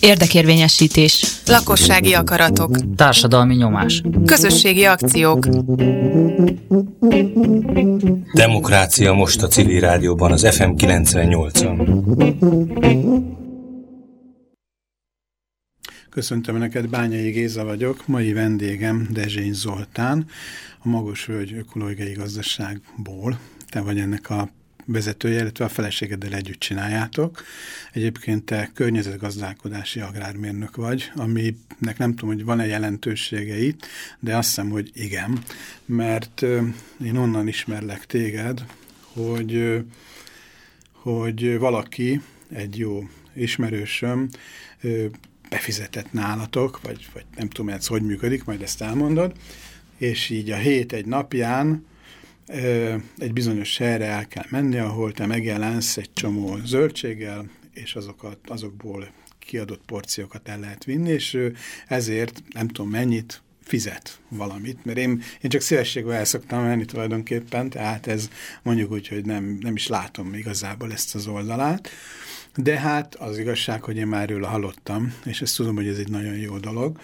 Érdekérvényesítés. Lakossági akaratok. Társadalmi nyomás. Közösségi akciók. Demokrácia most a civil rádióban az FM 98-on. Köszöntöm Önöket, Bányai Géza vagyok, mai vendégem Dezsény Zoltán, a Magosvölgy Ökológiai Gazdaságból. Te vagy ennek a vezetője, illetve a feleségeddel együtt csináljátok. Egyébként te környezetgazdálkodási agrármérnök vagy, aminek nem tudom, hogy van-e jelentősége itt, de azt hiszem, hogy igen, mert én onnan ismerlek téged, hogy, hogy valaki, egy jó ismerősöm befizetett nálatok, vagy, vagy nem tudom, ez hogy működik, majd ezt elmondod, és így a hét egy napján egy bizonyos helyre el kell menni, ahol te megjelensz egy csomó zöldséggel, és azokat, azokból kiadott porciókat el lehet vinni, és ezért nem tudom mennyit fizet valamit, mert én, én csak szívességgel el szoktam menni tulajdonképpen, tehát ez mondjuk úgy, hogy nem, nem is látom igazából ezt az oldalát, de hát az igazság, hogy én már róla hallottam, és ezt tudom, hogy ez egy nagyon jó dolog,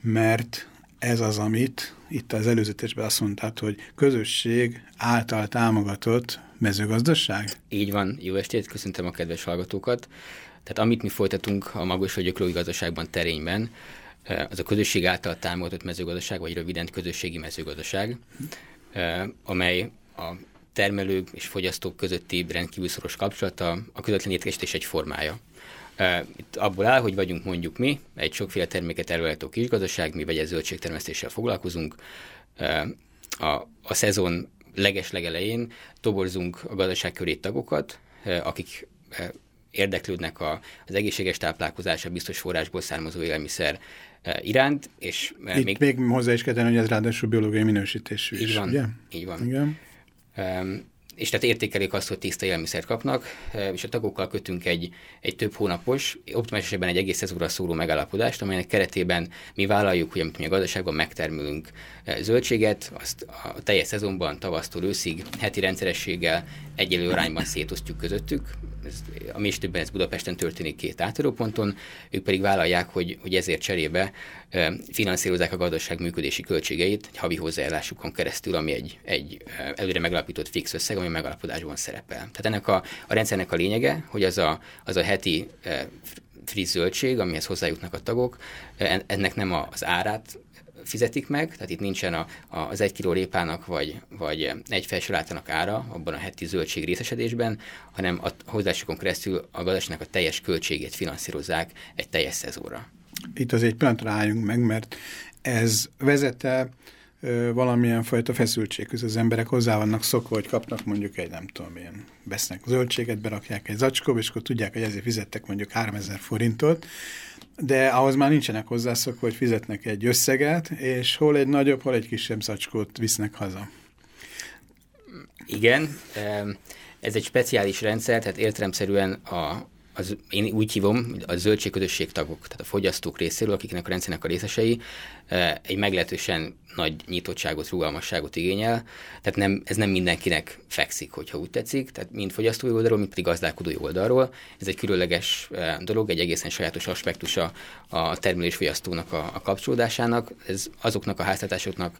mert ez az, amit itt az előzetesben azt mondtad, hogy közösség által támogatott mezőgazdaság? Így van, jó estét, köszöntöm a kedves hallgatókat. Tehát amit mi folytatunk a Magos vagy Ökológiai Gazdaságban terényben, eh, az a közösség által támogatott mezőgazdaság, vagy röviden közösségi mezőgazdaság, eh, amely a termelők és fogyasztók közötti rendkívül szoros kapcsolata, a közvetlen étkezés egy formája. Itt abból áll, hogy vagyunk mondjuk mi, egy sokféle terméket előállító kisgazdaság, mi vegyes zöldségtermesztéssel foglalkozunk. A, a szezon leges-legelején toborzunk a gazdaság köré tagokat, akik érdeklődnek a, az egészséges táplálkozás, a biztos forrásból származó élelmiszer iránt, és Itt még... még hozzá is kell tenni, hogy ez ráadásul biológiai minősítésű így is, van, ugye? Így van. Igen és tehát értékelik azt, hogy tiszta élelmiszert kapnak, és a tagokkal kötünk egy, egy több hónapos, optimális esetben egy egész szezonra szóló megállapodást, amelynek keretében mi vállaljuk, hogy amit mi a gazdaságban megtermelünk zöldséget, azt a teljes szezonban, tavasztól őszig, heti rendszerességgel egyelő arányban szétosztjuk közöttük. Ez, a mi többen ez Budapesten történik két átadóponton, ők pedig vállalják, hogy, hogy ezért cserébe finanszírozzák a gazdaság működési költségeit egy havi hozzájárulásukon keresztül, ami egy, egy előre megalapított fix összeg, ami a megalapodásban szerepel. Tehát ennek a, a rendszernek a lényege, hogy az a, az a heti friss zöldség, amihez hozzájutnak a tagok, ennek nem az árát fizetik meg, tehát itt nincsen a, a, az egy kiló répának vagy, vagy egy felsolátának ára abban a heti zöldség részesedésben, hanem a hozzásokon keresztül a gazdaságnak a teljes költségét finanszírozzák egy teljes szezóra. Itt az egy pillanatra álljunk meg, mert ez vezete valamilyen fajta feszültséghez. Az emberek hozzá vannak szokva, hogy kapnak mondjuk egy, nem tudom én, vesznek zöldséget, berakják egy zacskóba, és akkor tudják, hogy ezért fizettek mondjuk 3000 forintot, de ahhoz már nincsenek hozzászokva, hogy fizetnek egy összeget, és hol egy nagyobb, hol egy kisebb zacskót visznek haza. Igen, ez egy speciális rendszer, tehát értelemszerűen a, az, én úgy hívom, a zöldségközösség tagok, tehát a fogyasztók részéről, akiknek a rendszernek a részesei, egy meglehetősen nagy nyitottságot, rugalmasságot igényel, tehát nem, ez nem mindenkinek fekszik, hogyha úgy tetszik, tehát mind fogyasztói oldalról, mind pedig gazdálkodói oldalról. Ez egy különleges dolog, egy egészen sajátos aspektusa a termelés fogyasztónak a, a kapcsolódásának. Ez azoknak a háztartásoknak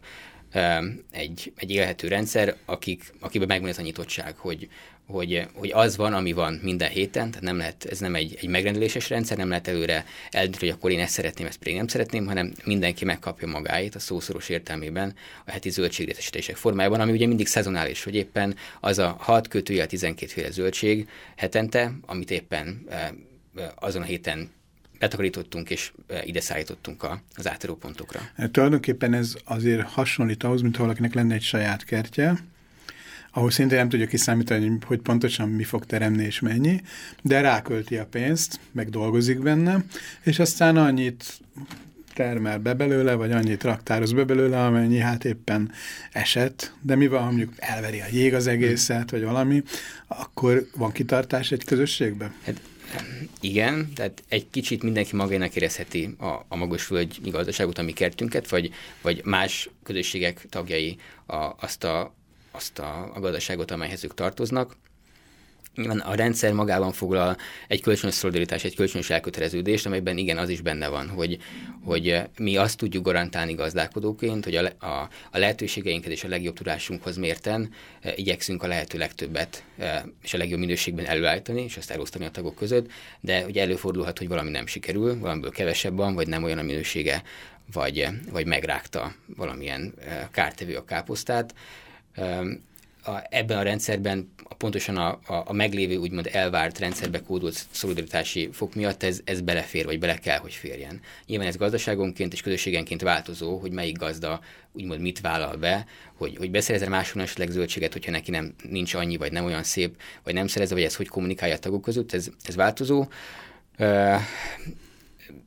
egy, egy élhető rendszer, akik, akiben megvan ez a nyitottság, hogy, hogy, hogy az van, ami van minden héten, tehát nem lehet, ez nem egy, egy megrendeléses rendszer, nem lehet előre eldönteni, hogy akkor én ezt szeretném, ezt pedig nem szeretném, hanem mindenki megkapja magáit a szószoros értelmében a heti zöldségrétesítések formájában, ami ugye mindig szezonális, hogy éppen az a 6 kötője 12 féle zöldség hetente, amit éppen azon a héten betakarítottunk és ide szállítottunk az átadópontokra. Tulajdonképpen ez azért hasonlít ahhoz, mint valakinek lenne egy saját kertje, ahol szintén nem tudja kiszámítani, hogy pontosan mi fog teremni és mennyi, de rákölti a pénzt, meg dolgozik benne, és aztán annyit termel be belőle, vagy annyit raktároz be belőle, amennyi hát éppen esett, de mi van, mondjuk elveri a jég az egészet, vagy valami, akkor van kitartás egy közösségben? Hát igen, tehát egy kicsit mindenki magának érezheti a, a Magosvölgy gazdaságot, a mi kertünket, vagy, vagy más közösségek tagjai a, azt, a, azt a, a gazdaságot, amelyhez ők tartoznak. a rendszer magában foglal egy kölcsönös szolidaritás, egy kölcsönös elköteleződést, amelyben igen, az is benne van, hogy, hogy mi azt tudjuk garantálni gazdálkodóként, hogy a, a, a lehetőségeinket és a legjobb tudásunkhoz mérten e, igyekszünk a lehető legtöbbet e, és a legjobb minőségben előállítani, és azt elosztani a tagok között, de ugye előfordulhat, hogy valami nem sikerül, valamiből kevesebb van, vagy nem olyan a minősége, vagy, vagy megrágta valamilyen e, kártevő a káposztát a, ebben a rendszerben pontosan a, a, a meglévő úgymond elvárt rendszerbe kódolt szolidaritási fok miatt ez, ez belefér, vagy bele kell, hogy férjen. Nyilván ez gazdaságonként és közösségenként változó, hogy melyik gazda úgymond mit vállal be, hogy, hogy beszerezze máshol esetleg zöldséget, hogyha neki nem, nincs annyi, vagy nem olyan szép, vagy nem szerezze, vagy ez hogy kommunikálja a tagok között, ez, ez változó.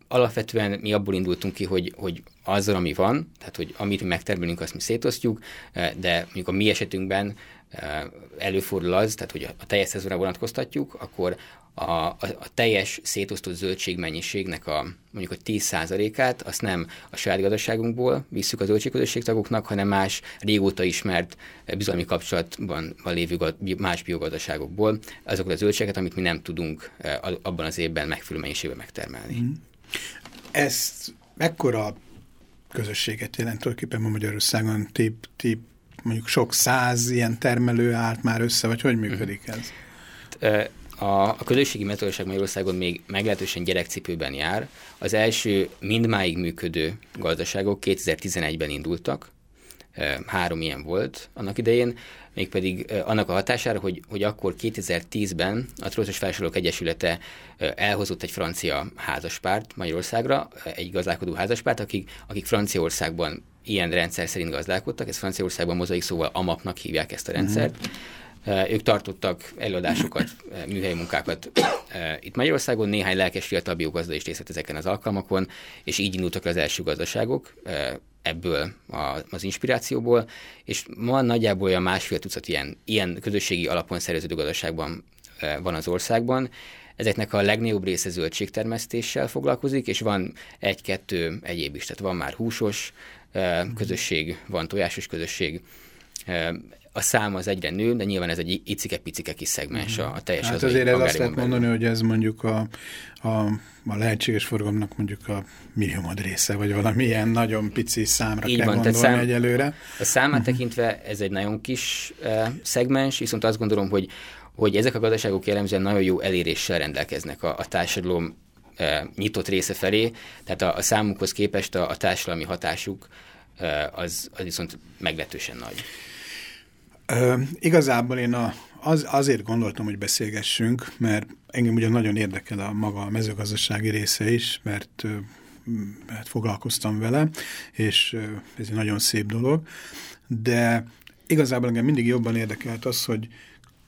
Alapvetően mi abból indultunk ki, hogy, hogy azzal, ami van, tehát hogy amit mi megtermelünk, azt mi szétosztjuk, eh, de mondjuk a mi esetünkben eh, előfordul az, tehát hogy a teljes szezonra vonatkoztatjuk, akkor a, a, a teljes szétosztott zöldségmennyiségnek a mondjuk a 10%-át azt nem a saját gazdaságunkból visszük a zöldségközösség tagoknak, hanem más régóta ismert eh, bizalmi kapcsolatban lévő más biogazdaságokból, azokat a zöldségeket, amit mi nem tudunk abban az évben megfelelő mennyiségben megtermelni. Mm. Ezt mekkora közösséget jelent tulajdonképpen ma Magyarországon? Tép, tép, mondjuk sok száz ilyen termelő állt már össze, vagy hogy működik ez? A, a közösségi mezőgazdaság Magyarországon még meglehetősen gyerekcipőben jár. Az első mindmáig működő gazdaságok 2011-ben indultak, három ilyen volt annak idején, mégpedig annak a hatására, hogy, hogy akkor 2010-ben a Trózos Felsorolók Egyesülete elhozott egy francia házaspárt Magyarországra, egy gazdálkodó házaspárt, akik, akik Franciaországban ilyen rendszer szerint gazdálkodtak, ez Franciaországban mozaik szóval AMAP-nak hívják ezt a rendszert. Mm-hmm. Ők tartottak előadásokat, műhelyi munkákat itt Magyarországon, néhány lelkes fiatal biogazda is részt vett ezeken az alkalmakon, és így indultak az első gazdaságok ebből a, az inspirációból, és ma nagyjából olyan másfél tucat ilyen, ilyen közösségi alapon szerveződő gazdaságban van az országban. Ezeknek a legnagyobb része zöldségtermesztéssel foglalkozik, és van egy-kettő egyéb is, tehát van már húsos közösség, van tojásos közösség, a szám az egyre nő, de nyilván ez egy icike-picike kis szegmens a, a teljes Hát azért ez azt lehet mondani, hogy ez mondjuk a, a, a lehetséges forgalomnak mondjuk a milliómod része, vagy valamilyen nagyon pici számra Így kell van, gondolni szám, egyelőre. A számát uh-huh. tekintve ez egy nagyon kis uh, szegmens, viszont azt gondolom, hogy, hogy ezek a gazdaságok jellemzően nagyon jó eléréssel rendelkeznek a, a társadalom uh, nyitott része felé, tehát a, a számukhoz képest a, a társadalmi hatásuk uh, az, az viszont meglehetősen nagy. Igazából én a, az, azért gondoltam, hogy beszélgessünk, mert engem ugye nagyon érdekel a maga a mezőgazdasági része is, mert, mert foglalkoztam vele, és ez egy nagyon szép dolog, de igazából engem mindig jobban érdekelt az, hogy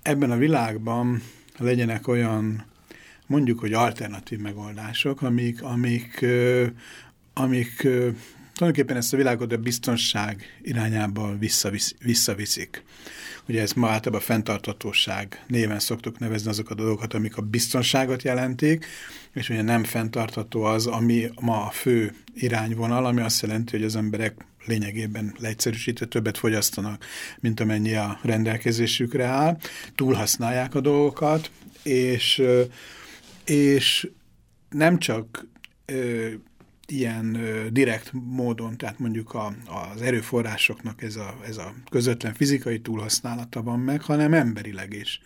ebben a világban legyenek olyan mondjuk, hogy alternatív megoldások, amik, amik, amik tulajdonképpen ezt a világot a biztonság irányába visszavisz, visszaviszik. Ugye ez ma általában a fenntartatóság néven szoktuk nevezni azokat a dolgokat, amik a biztonságot jelentik, és ugye nem fenntartható az, ami ma a fő irányvonal, ami azt jelenti, hogy az emberek lényegében leegyszerűsítve többet fogyasztanak, mint amennyi a rendelkezésükre áll, túlhasználják a dolgokat, és, és nem csak ilyen direkt módon, tehát mondjuk a, az erőforrásoknak ez a, ez a közvetlen fizikai túlhasználata van meg, hanem emberileg is.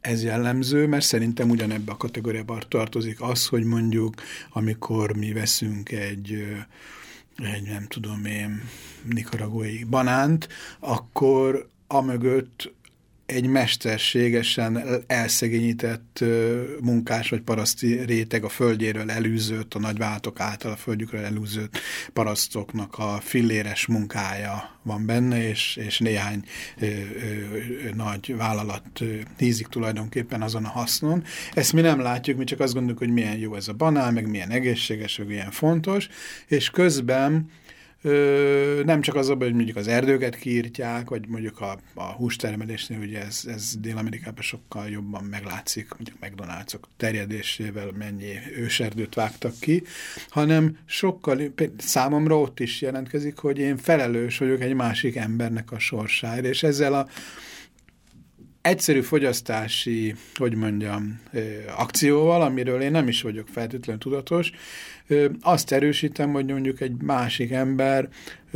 Ez jellemző, mert szerintem ugyanebbe a kategóriába tartozik az, hogy mondjuk amikor mi veszünk egy egy nem tudom én, nikaragói banánt, akkor amögött egy mesterségesen elszegényített munkás vagy paraszti réteg a földjéről elűzött, a nagyvállalatok által a földjükről elűzött parasztoknak a filléres munkája van benne, és, és néhány ö, ö, nagy vállalat hízik tulajdonképpen azon a hasznon. Ezt mi nem látjuk, mi csak azt gondoljuk, hogy milyen jó ez a banál, meg milyen egészséges, meg milyen fontos, és közben Nem csak az, hogy mondjuk az erdőket kiírtják, vagy mondjuk a, a hústermelésnél, ugye ez, ez Dél-Amerikában sokkal jobban meglátszik, mondjuk McDonald's-ok terjedésével mennyi őserdőt vágtak ki, hanem sokkal, számomra ott is jelentkezik, hogy én felelős vagyok egy másik embernek a sorsáért, és ezzel a egyszerű fogyasztási, hogy mondjam, akcióval, amiről én nem is vagyok feltétlenül tudatos, azt erősítem, hogy mondjuk egy másik ember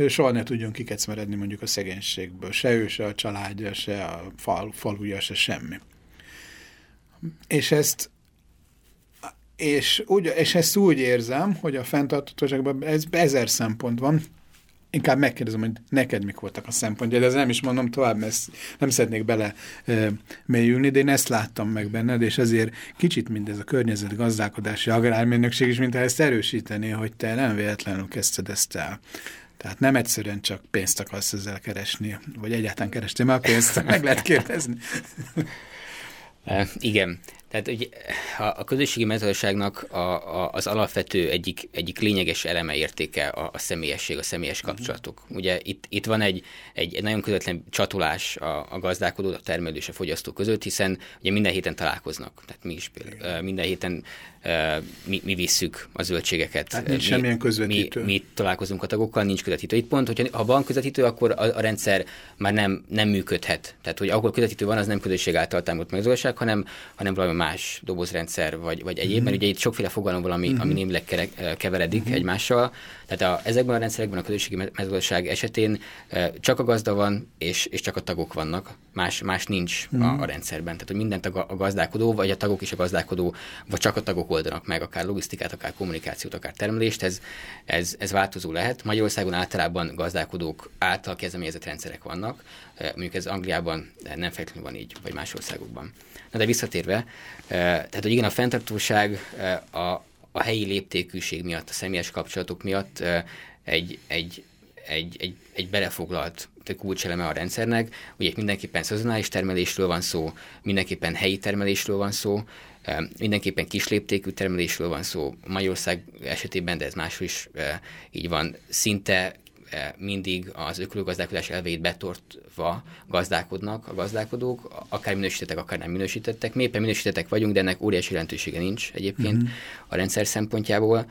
soha ne tudjon kikecmeredni mondjuk a szegénységből. Se ő, se a családja, se a fal, faluja, se semmi. És ezt és, úgy, és ezt úgy érzem, hogy a fenntartatóságban ez ezer szempont van, inkább megkérdezem, hogy neked mik voltak a szempontja, de ez nem is mondom tovább, mert nem szeretnék bele e, mélyülni, de én ezt láttam meg benned, és ezért kicsit mindez a környezet gazdálkodási agrármérnökség is, mintha ezt erősíteni, hogy te nem véletlenül kezdted ezt el. Tehát nem egyszerűen csak pénzt akarsz ezzel keresni, vagy egyáltalán keresni, mert a pénzt meg lehet kérdezni. Igen. Tehát ugye, a közösségi mezőgazdaságnak a, a, az alapvető egyik, egyik lényeges eleme értéke a, a személyesség, a személyes kapcsolatok. Ugye itt, itt van egy, egy, egy nagyon közvetlen csatolás a, a gazdálkodó, a termelő és a fogyasztó között, hiszen ugye minden héten találkoznak. Tehát mi is például, minden héten mi, mi visszük a zöldségeket. Tehát nincs mi, semmilyen közvetítő. Mi, mi találkozunk a tagokkal, nincs közvetítő. Itt pont, hogyha ha van közvetítő, akkor a, a rendszer már nem, nem működhet. Tehát, hogy ahol közvetítő van, az nem közösség által támogatott mezőgazdaság, hanem, hanem valami más dobozrendszer, vagy, vagy egyéb, mm. mert ugye itt sokféle fogalom valami, mm. ami némileg keveredik mm. egymással. Tehát a, ezekben a rendszerekben a közösségi mezőgazdaság esetén csak a gazda van, és, és csak a tagok vannak, más, más nincs mm. a, a rendszerben. Tehát, hogy mindent a, a gazdálkodó, vagy a tagok és a gazdálkodó, vagy csak a tagok oldanak meg, akár logisztikát, akár kommunikációt, akár termelést, ez, ez, ez változó lehet. Magyarországon általában gazdálkodók által kezdeményezett rendszerek vannak, mondjuk ez Angliában nem feltétlenül van így, vagy más országokban. Na de visszatérve, tehát hogy igen, a fenntartóság a, a helyi léptékűség miatt, a személyes kapcsolatok miatt egy, egy, egy, egy, egy belefoglalt kulcseleme a rendszernek. Ugye mindenképpen szezonális termelésről van szó, mindenképpen helyi termelésről van szó, mindenképpen kisléptékű termelésről van szó. Magyarország esetében, de ez máshol is így van, szinte mindig az ökológazdálkodás elveit betortva gazdálkodnak a gazdálkodók, akár minősítettek, akár nem minősítettek. Mi éppen minősítettek vagyunk, de ennek óriási jelentősége nincs egyébként mm-hmm. a rendszer szempontjából.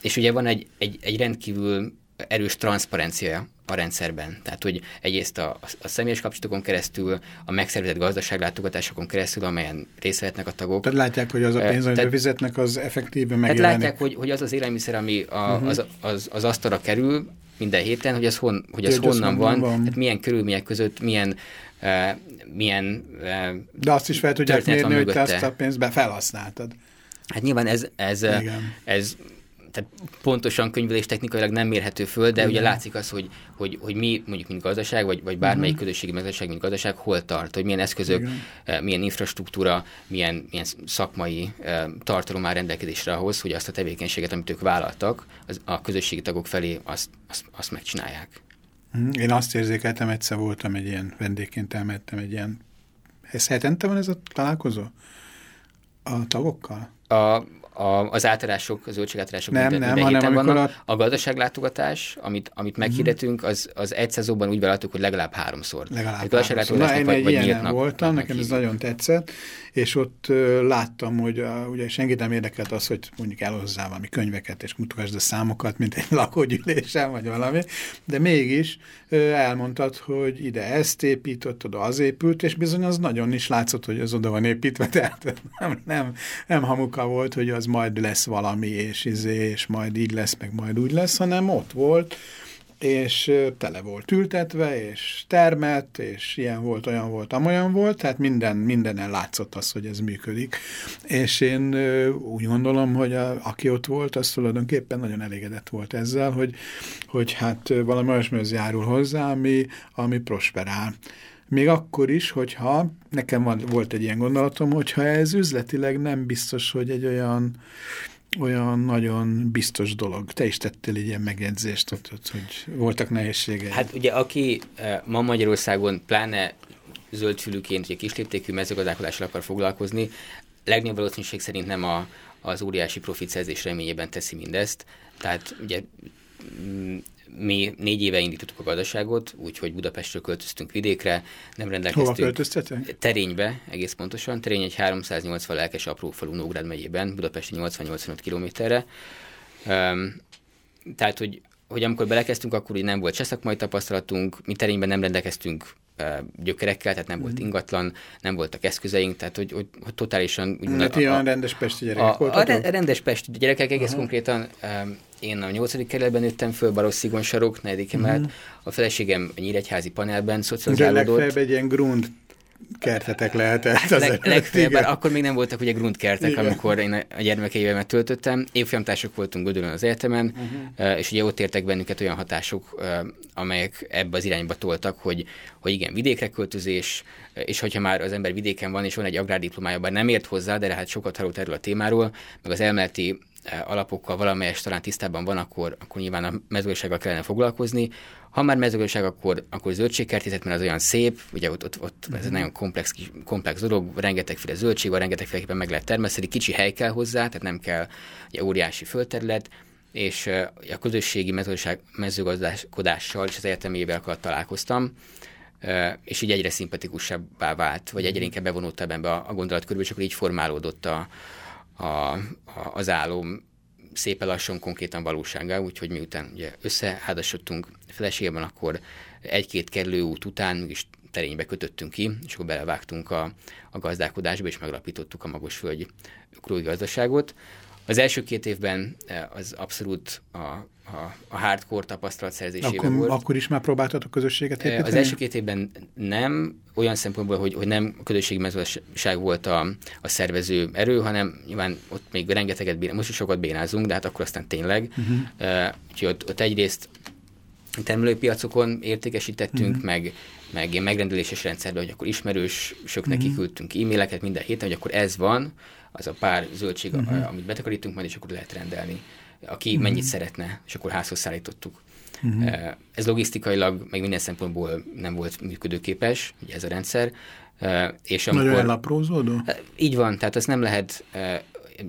És ugye van egy, egy, egy rendkívül erős transzparencia a rendszerben. Tehát, hogy egyrészt a, a személyes kapcsolatokon keresztül, a megszervezett gazdaságlátogatásokon keresztül, amelyen részt vehetnek a tagok. Tehát látják, hogy az a pénz, amit fizetnek, az effektíve megjelenik. Tehát látják, hogy, hogy az az élelmiszer, ami a, uh-huh. az, az, az asztalra kerül minden héten, hogy az, hon, hogy az honnan van, van, tehát milyen körülmények között, milyen uh, milyen uh, De azt is fel tudják mérni, hogy te azt a pénzt felhasználtad. Hát nyilván ez, ez, ez tehát pontosan könyvelés technikailag nem mérhető föl, de Igen. ugye látszik az, hogy, hogy, hogy mi mondjuk mint gazdaság, vagy, vagy bármelyik uh-huh. közösségi gazdaság, mint gazdaság hol tart, hogy milyen eszközök, Igen. Eh, milyen infrastruktúra, milyen, milyen szakmai uh, tartalom áll rendelkezésre ahhoz, hogy azt a tevékenységet, amit ők vállaltak, az, a közösségi tagok felé azt, azt, azt megcsinálják. Mhm. Én azt érzékeltem, egyszer voltam egy ilyen vendégként, elmettem egy ilyen, ez hetente van ez a találkozó? A tagokkal? A, a, az átadások, az zöldségátadások nem, minden, nem, hanem vannak. A... a gazdaságlátogatás, amit, amit meghirdetünk, az, az egy szezonban úgy vállaltuk, hogy legalább háromszor. Legalább háromszor. Na, én egy ilyen voltam, nekem ez nagyon tetszett, és ott uh, láttam, hogy uh, ugye senkit nem érdekelt az, hogy mondjuk elhozzál valami könyveket, és mutogasd a számokat, mint egy lakógyűlésen, vagy valami, de mégis uh, elmondtad, hogy ide ezt épített, oda az épült, és bizony az nagyon is látszott, hogy az oda van építve, tehát nem, nem, nem hamuka volt, hogy az majd lesz valami, és izé, és majd így lesz, meg majd úgy lesz, hanem ott volt, és tele volt ültetve, és termett, és ilyen volt, olyan volt, amolyan volt, tehát minden, mindenen látszott az, hogy ez működik. És én úgy gondolom, hogy a, aki ott volt, az tulajdonképpen nagyon elégedett volt ezzel, hogy, hogy hát valami olyasmihoz járul hozzá, ami, ami prosperál. Még akkor is, hogyha nekem volt egy ilyen gondolatom, hogyha ez üzletileg nem biztos, hogy egy olyan olyan nagyon biztos dolog. Te is tettél egy ilyen megjegyzést, hogy voltak nehézségei. Hát ugye aki eh, ma Magyarországon pláne zöldfülűként, ugye kisléptékű mezőgazdálkodással akar foglalkozni, legnagyobb valószínűség szerint nem a, az óriási profit szerzés reményében teszi mindezt. Tehát ugye mm, mi négy éve indítottuk a gazdaságot, úgyhogy Budapestről költöztünk vidékre, nem rendelkeztünk... Hova költöztetek? Terénybe, egész pontosan. Terény egy 380 lelkes apró falu Nógrád megyében, Budapesti 80-85 kilométerre. Um, tehát, hogy, hogy amikor belekezdtünk, akkor így nem volt se szakmai tapasztalatunk, mi terényben nem rendelkeztünk gyökerekkel, tehát nem volt Mhm. ingatlan, nem voltak eszközeink, tehát hogy, hogy, hogy totálisan... úgy- Hát ilyen rendes pesti gyerekek a, a re- rendes pesti gyerekek egész konkrétan, um, én a nyolcadik kerületben nőttem föl, Barosszigon sarok, negyedik emelt, a feleségem a Nyíregyházi panelben szocializálódott. legfeljebb egy ilyen grund kertetek lehetett. az Hát Leg, előtt, legfeljebb, akkor még nem voltak ugye grundkertek, Igen. amikor én a gyermekeimet töltöttem. Évfolyamtársak voltunk Gödölön az egyetemen, uh-huh. és ugye ott értek bennünket olyan hatások, amelyek ebbe az irányba toltak, hogy, hogy igen, vidékre költözés, és hogyha már az ember vidéken van, és van egy agrárdiplomája, bár nem ért hozzá, de hát sokat hallott erről a témáról, meg az elméleti alapokkal valamelyes talán tisztában van, akkor, akkor nyilván a mezőgazdasággal kellene foglalkozni. Ha már mezőgazdaság, akkor, akkor zöldségkertészet, mert az olyan szép, ugye ott, ott, ott ez egy nagyon komplex, komplex dolog, rengetegféle zöldség van, rengetegféleképpen meg lehet termeszteni, kicsi hely kell hozzá, tehát nem kell ugye, óriási földterület, és eh, a közösségi mezőgazdaság, mezőgazdaskodással és az egyetemével találkoztam, eh, és így egyre szimpatikusabbá vált, vagy egyre inkább bevonultabb ebbe a, a gondolatkörbe, és akkor így formálódott a, a, a, az álom szépen lassan konkrétan valóságá, úgyhogy miután ugye összeházasodtunk feleségében, akkor egy-két kerülőút után mégis terénybe kötöttünk ki, és akkor belevágtunk a, a gazdálkodásba, és megalapítottuk a Magosföldi ökológiai gazdaságot. Az első két évben eh, az abszolút a, a, a hardcore tapasztalatszerzésében Akkor, volt. akkor is már próbáltatok közösséget Eh, építeni? Az első két évben nem, olyan szempontból, hogy, hogy nem a közösségi mezőgazdaság volt a, a szervező erő, hanem nyilván ott még rengeteget bénázunk, most is sokat bénázunk, de hát akkor aztán tényleg. Uh-huh. Uh, úgyhogy ott, ott egyrészt termelőpiacokon értékesítettünk, uh-huh. meg, meg ilyen megrendeléses rendszerben, hogy akkor ismerősöknek uh-huh. kiküldtünk e-maileket minden héten, hogy akkor ez van, az a pár zöldség, uh-huh. amit betakarítunk majd, és akkor lehet rendelni. Aki uh-huh. mennyit szeretne, és akkor házhoz szállítottuk. Uh-huh. Ez logisztikailag, meg minden szempontból nem volt működőképes, ugye ez a rendszer. És amikor, Nagyon elaprózódó? Így van, tehát azt nem lehet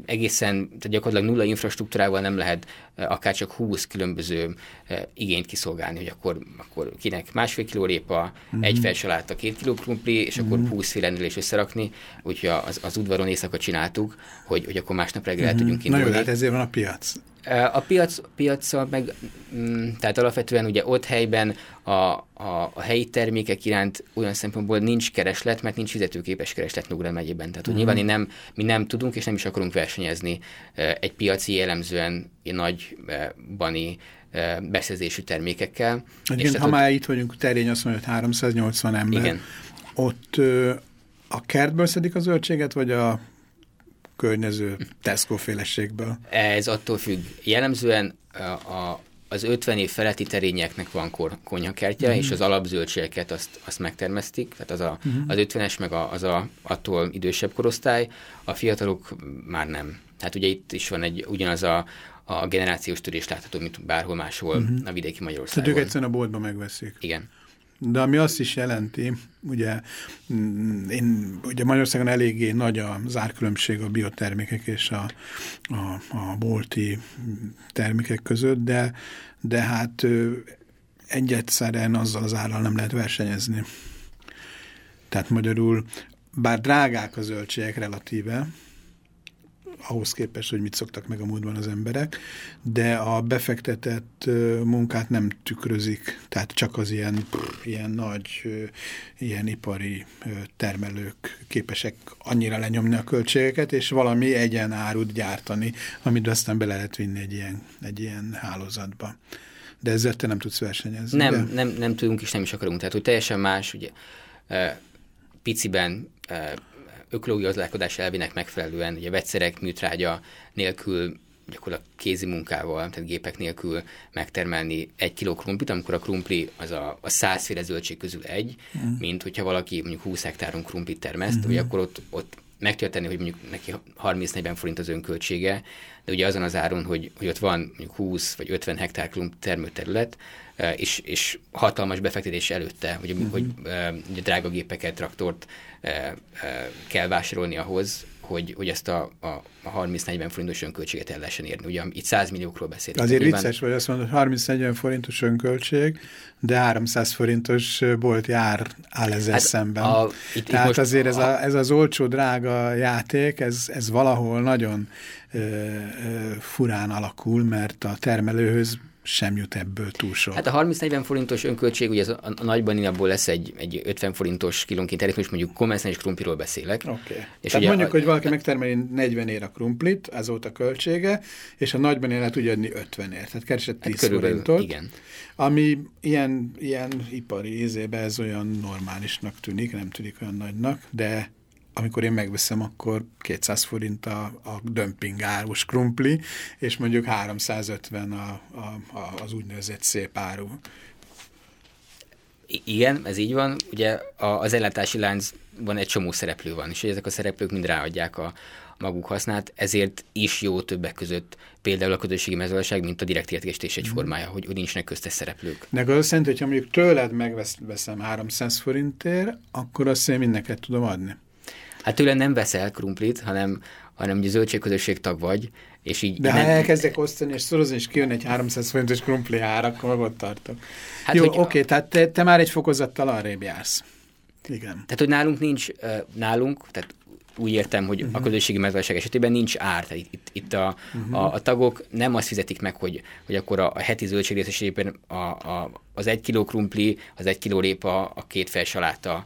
egészen, tehát gyakorlatilag nulla infrastruktúrával nem lehet akár csak 20 különböző igényt kiszolgálni, hogy akkor, akkor kinek másfél kiló répa, mm-hmm. egy felsaláta, két kiló krumpli, és mm-hmm. akkor 20 fél összerakni, úgyhogy az, az udvaron éjszaka csináltuk, hogy, hogy akkor másnap reggel mm-hmm. tudjunk indulni. Na jó, hát ezért van a piac. A piac, piaca meg, mm, tehát alapvetően ugye ott helyben a, a, a helyi termékek iránt olyan szempontból nincs kereslet, mert nincs fizetőképes kereslet Nógrád megyében. Tehát hogy nyilván nem, mi nem tudunk és nem is akarunk versenyezni egy piaci jellemzően nagy bani beszerzésű termékekkel. Egyébként, ha ott... már itt vagyunk, terény azt mondja, hogy 380 ember. Igen. Ott a kertből szedik a zöldséget, vagy a környező Tesco féleségből? Ez attól függ. Jellemzően a, az 50 év feletti terényeknek van kor, konyhakertje, mm. és az alapzöldségeket azt, azt megtermesztik, tehát az, a, mm. az 50-es meg a, az a attól idősebb korosztály, a fiatalok már nem. Tehát ugye itt is van egy ugyanaz a, a generációs törés látható, mint bárhol máshol mm. a vidéki Magyarországon. Tehát ők egyszerűen a boltban megveszik. Igen. De ami azt is jelenti, ugye, én, ugye Magyarországon eléggé nagy a zárkülönbség a biotermékek és a, a, a bolti termékek között, de, de hát egyetszeren azzal az árral nem lehet versenyezni. Tehát magyarul, bár drágák a zöldségek relatíve, ahhoz képest, hogy mit szoktak meg a múltban az emberek, de a befektetett munkát nem tükrözik, tehát csak az ilyen, ilyen nagy, ilyen ipari termelők képesek annyira lenyomni a költségeket, és valami egyen árut gyártani, amit aztán be lehet vinni egy ilyen, egy ilyen hálózatba. De ezzel te nem tudsz versenyezni. Nem, de? nem, nem tudunk és nem is akarunk. Tehát, hogy teljesen más, ugye piciben ökológiai gazdálkodás elvének megfelelően, ugye vegyszerek, műtrágya nélkül, gyakorlatilag kézi munkával, tehát gépek nélkül megtermelni egy kiló krumplit, amikor a krumpli az a, a százféle zöldség közül egy, mm. mint hogyha valaki mondjuk 20 hektáron krumplit termeszt, mm-hmm. ugye akkor ott, ott meg tudja tenni, hogy mondjuk neki 30-40 forint az önköltsége, de ugye azon az áron, hogy, hogy ott van mondjuk 20 vagy 50 hektár krumpli termőterület, és, és hatalmas befektetés előtte, hogy, uh-huh. hogy ugye drága gépeket, traktort kell vásárolni ahhoz, hogy, hogy ezt a, a, a 30-40 forintos önköltséget el lehessen érni. Ugye itt 100 milliókról beszélünk. Azért nyilván... vicces, vagy azt mondod, 30-40 forintos önköltség, de 300 forintos bolti ár áll ezzel hát szemben. A, itt, Tehát itt azért a... ez, a, ez az olcsó, drága játék, ez, ez valahol nagyon ö, ö, furán alakul, mert a termelőhöz sem jut ebből túl sok. Hát a 30-40 forintos önköltség, ugye az a, a nagyban abból lesz egy, egy 50 forintos kilónként terít, most mondjuk konvencionális krumpliról beszélek. Oké. Okay. És Tehát mondjuk, a, hogy valaki megtermeli 40 ér a krumplit, az volt a költsége, és a nagyban ér tudja adni 50 ér, tehát keresett 10 hát forintot. Igen. Ami ilyen, ilyen ipari ízébe ez olyan normálisnak tűnik, nem tűnik olyan nagynak, de amikor én megveszem, akkor 200 forint a, a dömping árus krumpli, és mondjuk 350 a, a, a, az úgynevezett szép áru. Igen, ez így van. Ugye az ellátási láncban egy csomó szereplő van, és ezek a szereplők mind ráadják a, maguk hasznát, ezért is jó többek között például a közösségi mezőgazdaság, mint a direkt értékesítés egy mm. formája, hogy, hogy nincsenek köztes szereplők. De az azt jelenti, hogy ha mondjuk tőled megveszem 300 forintért, akkor azt én mindenket tudom adni. Hát tőle nem veszel krumplit, hanem, hanem ugye zöldségközösség tag vagy, és így... De nem... ha elkezdek osztani és szorozni, és kijön egy 300 forintos krumpli ár, akkor ott tartok. Hát, Jó, oké, okay, tehát te, te már egy fokozattal arrébb jársz. Igen. Tehát, hogy nálunk nincs, nálunk, tehát úgy értem, hogy uh-huh. a mhm. közösségi mezőgazdaság esetében nincs ár. Tehát itt, itt a, uh-huh. a, a tagok nem azt fizetik meg, hogy, hogy akkor a, a heti zöldségrészesében a, a, az egy kiló krumpli, az egy kiló répa, a két fel saláta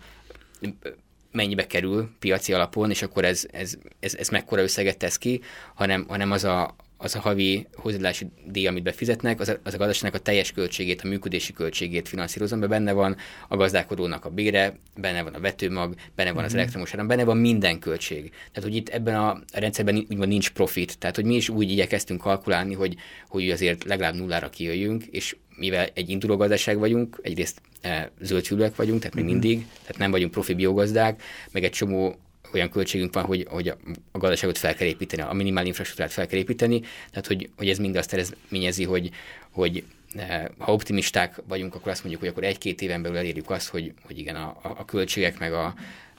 mennyibe kerül piaci alapon, és akkor ez, ez, ez, ez mekkora összeget tesz ki, hanem, hanem az a, az a havi hozzáadási díj, amit befizetnek, az a, az a gazdaságnak a teljes költségét, a működési költségét finanszírozom, be benne van a gazdálkodónak a bére, benne van a vetőmag, benne van az mhm. elektromos áram, benne van minden költség. Tehát, hogy itt ebben a rendszerben úgymond nincs profit. Tehát, hogy mi is úgy igyekeztünk kalkulálni, hogy, hogy azért legalább nullára kijöjjünk, és mivel egy induló gazdaság vagyunk, egyrészt e, zöldfülőek vagyunk, tehát még uh-huh. mindig, tehát nem vagyunk profi biogazdák, meg egy csomó olyan költségünk van, hogy, hogy a, gazdaságot fel kell építeni, a minimál infrastruktúrát fel kell építeni, tehát hogy, hogy ez mind azt eredményezi, hogy, hogy e, ha optimisták vagyunk, akkor azt mondjuk, hogy akkor egy-két éven belül elérjük azt, hogy, hogy igen, a, a költségek meg a,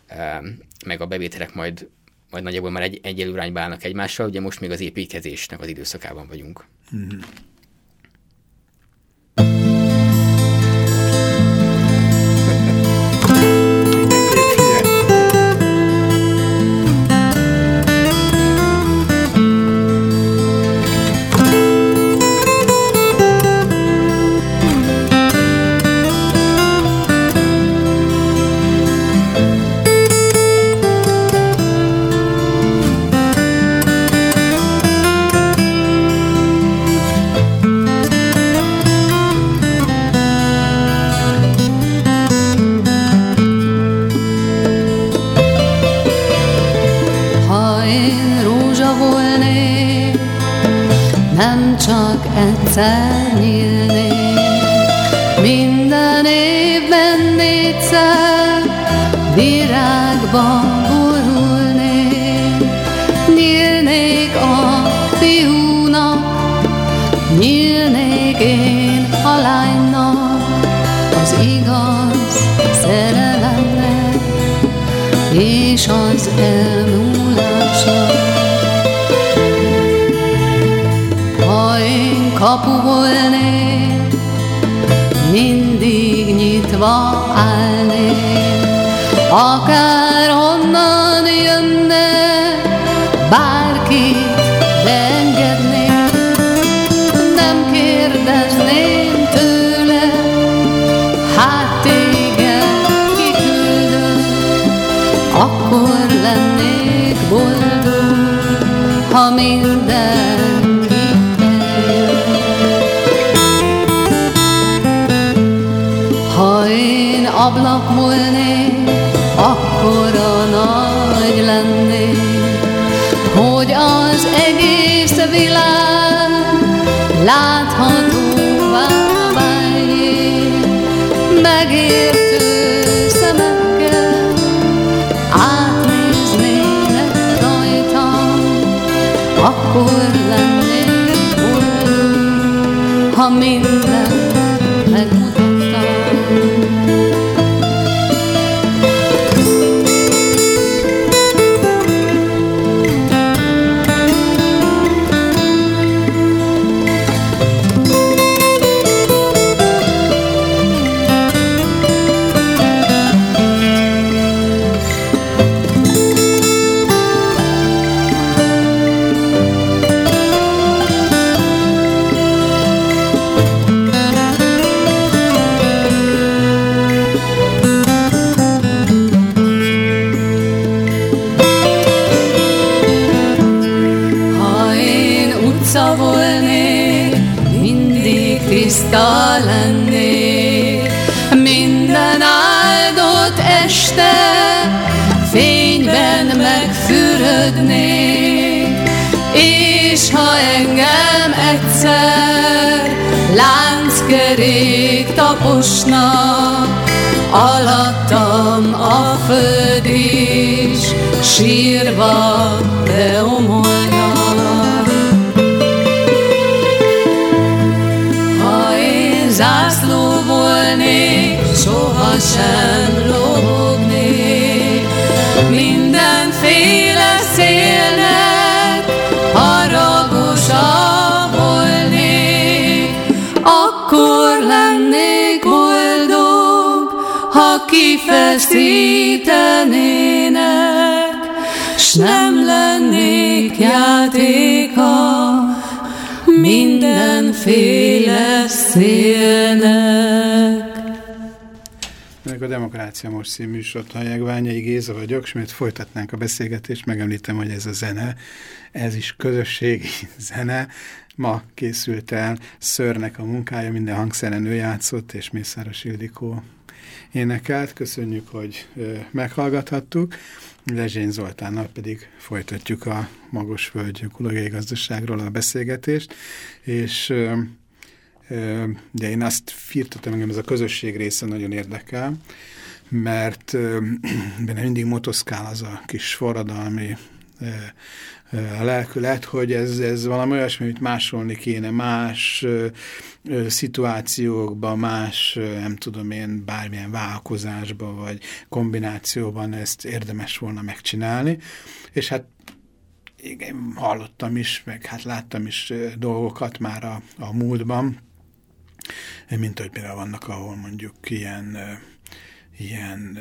e, meg a bevételek majd, majd nagyjából már egy, egy irányba állnak egymással, ugye most még az építkezésnek az időszakában vagyunk. Uh-huh. egyszer igaz szerelemnek és az elmúlásnak. kapu volnék, mindig nyitva állnék, akár honnan jönne, bárkit ha minden ablak akkor a nagy lennék, hogy az egész világ láthatóvá váljék, megértő akkor lennék ha minden engem egyszer lánckerék taposnak, alattam a föld is, sírva beomolna. Ha én zászló volnék, sohasem lobognék, mindenféle szélnek. Meg a Demokrácia Most című műsort hallják, Ványai Géza vagyok, és miért folytatnánk a beszélgetést, megemlítem, hogy ez a zene, ez is közösségi zene. Ma készült el Szörnek a munkája, minden hangszeren ő játszott, és Mészáros Ildikó énekelt. Köszönjük, hogy meghallgathattuk. Lezsény Zoltánnal pedig folytatjuk a Magosvölgy ökológiai gazdaságról a beszélgetést, és de én azt firtatom, engem ez a közösség része nagyon érdekel, mert benne mindig motoszkál az a kis forradalmi a lelkület, hogy ez, ez valami olyasmi, amit másolni kéne, más szituációkban, más, nem tudom én, bármilyen vállalkozásban vagy kombinációban ezt érdemes volna megcsinálni, és hát igen, hallottam is, meg hát láttam is dolgokat már a, a múltban, mint hogy például vannak, ahol mondjuk ilyen ilyen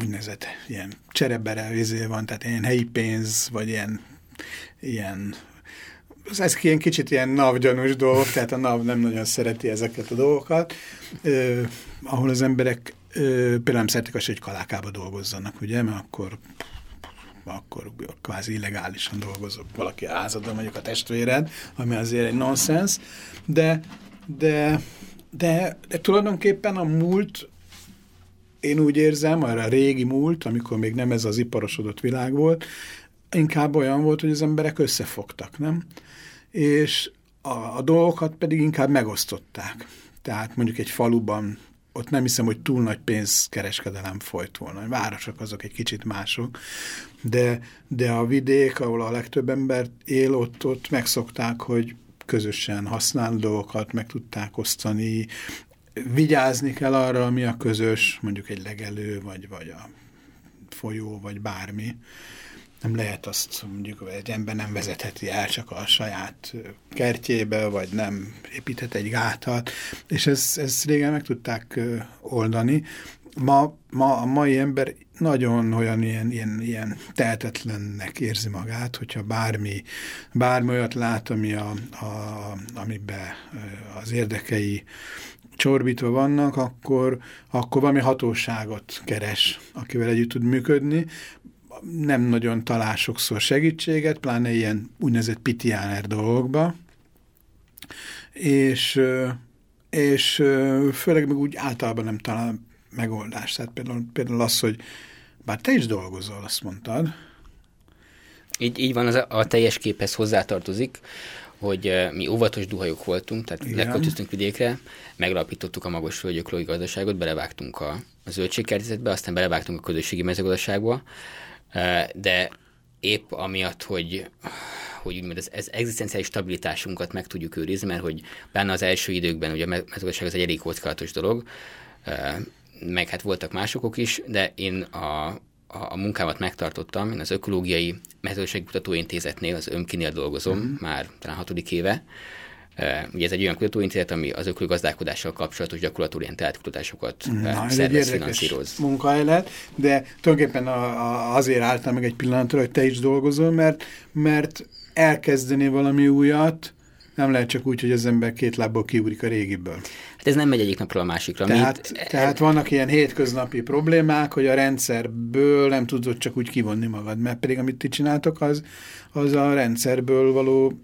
úgynevezett ilyen cserebere izé van, tehát ilyen helyi pénz, vagy ilyen, ilyen ezek ilyen kicsit ilyen navgyanús dolgok, tehát a NAV nem nagyon szereti ezeket a dolgokat, eh, ahol az emberek eh, például nem szeretik azt, hogy kalákába dolgozzanak, ugye, mert akkor akkor kvázi illegálisan dolgozok valaki házadon, mondjuk a testvéred, ami azért egy nonsens, de, de, de, de tulajdonképpen a múlt én úgy érzem, arra a régi múlt, amikor még nem ez az iparosodott világ volt, inkább olyan volt, hogy az emberek összefogtak, nem? És a, a dolgokat pedig inkább megosztották. Tehát mondjuk egy faluban ott nem hiszem, hogy túl nagy pénzkereskedelem folyt volna. A városok azok egy kicsit mások, de, de a vidék, ahol a legtöbb ember él, ott, ott megszokták, hogy közösen használó dolgokat meg tudták osztani, vigyázni kell arra, ami a közös, mondjuk egy legelő, vagy, vagy a folyó, vagy bármi. Nem lehet azt, mondjuk egy ember nem vezetheti el csak a saját kertjébe, vagy nem építhet egy gátat, és ezt, ezt régen meg tudták oldani. Ma, ma a mai ember nagyon olyan ilyen, ilyen, ilyen tehetetlennek érzi magát, hogyha bármi, bármi olyat lát, ami a, a, amiben az érdekei csorbítva vannak, akkor, akkor valami hatóságot keres, akivel együtt tud működni. Nem nagyon talál sokszor segítséget, pláne ilyen úgynevezett pitiáner dolgokba, és, és főleg meg úgy általában nem talál megoldást. Tehát például, például az, hogy bár te is dolgozol, azt mondtad. Így, így van, az a, teljes képhez hozzátartozik, hogy mi óvatos duhajok voltunk, tehát leköltöztünk vidékre, megalapítottuk a magas földgyöklói gazdaságot, belevágtunk a, a zöldségkertészetbe, aztán belevágtunk a közösségi mezőgazdaságba, de épp amiatt, hogy hogy úgymond az, az egzisztenciális stabilitásunkat meg tudjuk őrizni, mert hogy benne az első időkben, ugye a mezőgazdaság az egy elég kockázatos dolog, meg hát voltak másokok is, de én a, a, a munkámat megtartottam, én az Ökológiai Mezőgazdasági Kutatóintézetnél, az ÖMKI-nél dolgozom, mm. már talán hatodik éve. Ugye ez egy olyan kutatóintézet, ami az ökológazdálkodással kapcsolatos gyakorlatorientált kutatásokat Na, szervez, finanszíroz. munkahelylet, de tulajdonképpen a, a, azért álltam meg egy pillanatra, hogy te is dolgozol, mert, mert elkezdeni valami újat, nem lehet csak úgy, hogy az ember két lábból kiúrik a régiből. Hát ez nem megy egyik napról a másikra. Tehát, Mit... tehát vannak ilyen hétköznapi problémák, hogy a rendszerből nem tudod csak úgy kivonni magad, mert pedig amit ti csináltok, az, az a rendszerből való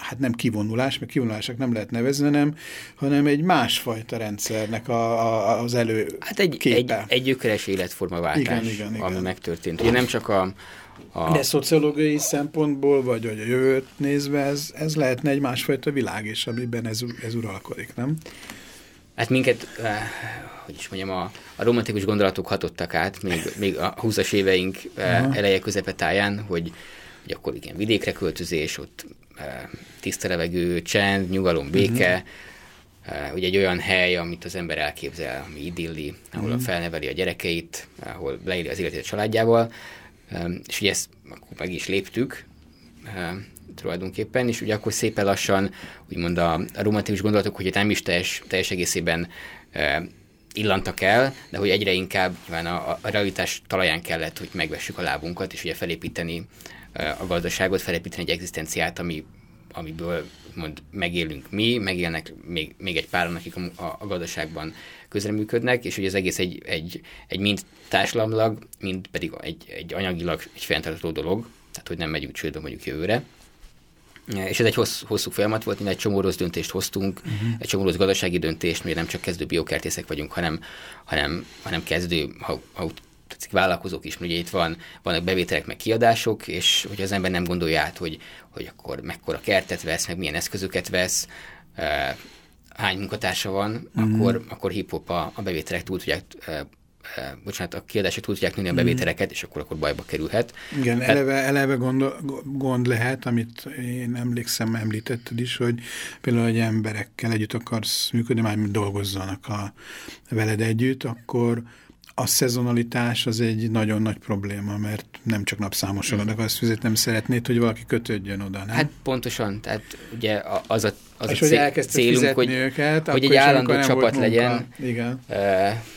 hát nem kivonulás, mert kivonulásnak nem lehet nevezni, hanem, hanem egy másfajta rendszernek a, a, az elő Hát egy, képe. egy, egy gyökeres életformaváltás, Igen, igen, igen. ami megtörtént. Ugye nem csak a, a De szociológiai szempontból, vagy, a jövőt nézve, ez, ez lehetne egy másfajta világ, és amiben ez, ez uralkodik, nem? Hát minket, eh, hogy is mondjam, a, a romantikus gondolatok hatottak át, még, még a 20-as éveink eh, eleje közepetáján, hogy, hogy akkor igen, vidékre költözés, ott eh, tiszta levegő, csend, nyugalom, béke, uh-huh. ugye egy olyan hely, amit az ember elképzel, ami idilli, ahol uh-huh. felneveli a gyerekeit, ahol leéli az életét a családjával, és ugye ezt akkor meg is léptük, uh, tulajdonképpen, és ugye akkor szépen lassan, úgymond a, a romantikus gondolatok, hogy nem is teljes, teljes egészében uh, illantak el, de hogy egyre inkább nyilván a, a realitás talaján kellett, hogy megvessük a lábunkat, és ugye felépíteni a gazdaságot, felépíteni egy egzisztenciát, ami, amiből mond, megélünk mi, megélnek még, még egy páran, akik a, a, a gazdaságban közreműködnek, és hogy az egész egy, egy, egy mind társadalmilag, mind pedig egy, egy anyagilag egy fenntartható dolog, tehát hogy nem megyünk csődbe mondjuk jövőre. És ez egy hossz, hosszú folyamat volt, mi egy csomó rossz döntést hoztunk, uh-huh. egy csomó rossz gazdasági döntést, mi nem csak kezdő biokertészek vagyunk, hanem, hanem, hanem kezdő, ha, ha tetszik, vállalkozók is, ugye itt van, vannak bevételek, meg kiadások, és hogy az ember nem gondolja át, hogy, hogy akkor mekkora kertet vesz, meg milyen eszközöket vesz, hány munkatársa van, mm. akkor, akkor hip-hop a, a bevételek túl tudják bocsánat, a kiadások túl tudják nőni a bevételeket, és akkor akkor bajba kerülhet. Igen, Tehát, eleve, eleve gond, gond lehet, amit én emlékszem, említetted is, hogy például, hogy emberekkel együtt akarsz működni, már dolgozzanak a veled együtt, akkor a szezonalitás az egy nagyon nagy probléma, mert nem csak napszámosan mm. azt fizetni, nem szeretnéd, hogy valaki kötődjön oda, nem? Hát pontosan, tehát ugye az a, az és a cél, célunk, hogy, őket, hogy egy állandó csapat legyen, Igen.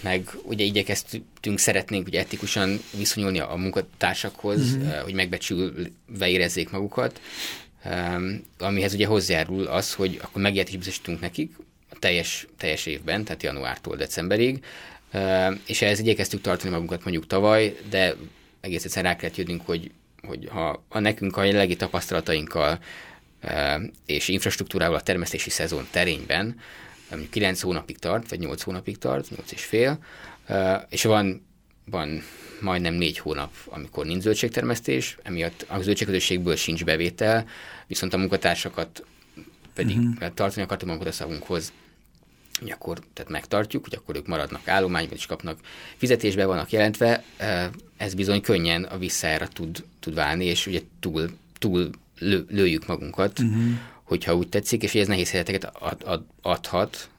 meg ugye igyekeztünk, szeretnénk ugye etikusan viszonyulni a munkatársakhoz, mm-hmm. hogy megbecsülve érezzék magukat, amihez ugye hozzájárul az, hogy akkor megilyet is biztosítunk nekik, teljes, teljes évben, tehát januártól decemberig, és ehhez igyekeztük tartani magunkat mondjuk tavaly, de egész egyszerűen rá kellett jönnünk, hogy, hogy ha, ha nekünk a jelenlegi tapasztalatainkkal és infrastruktúrával a termesztési szezon terényben, mondjuk 9 hónapig tart, vagy 8 hónapig tart, 8 és fél, és van, van majdnem 4 hónap, amikor nincs zöldségtermesztés, emiatt a zöldségközösségből sincs bevétel, viszont a munkatársakat pedig uh-huh. tartani akartunk magunkat a szavunkhoz, hogy akkor tehát megtartjuk, hogy akkor ők maradnak állományban, és kapnak fizetésbe vannak jelentve, ez bizony könnyen a visszájára tud, tud válni, és ugye túl, túl lő, lőjük magunkat, uh-huh. hogyha úgy tetszik, és ez nehéz helyzeteket ad, ad, adhat,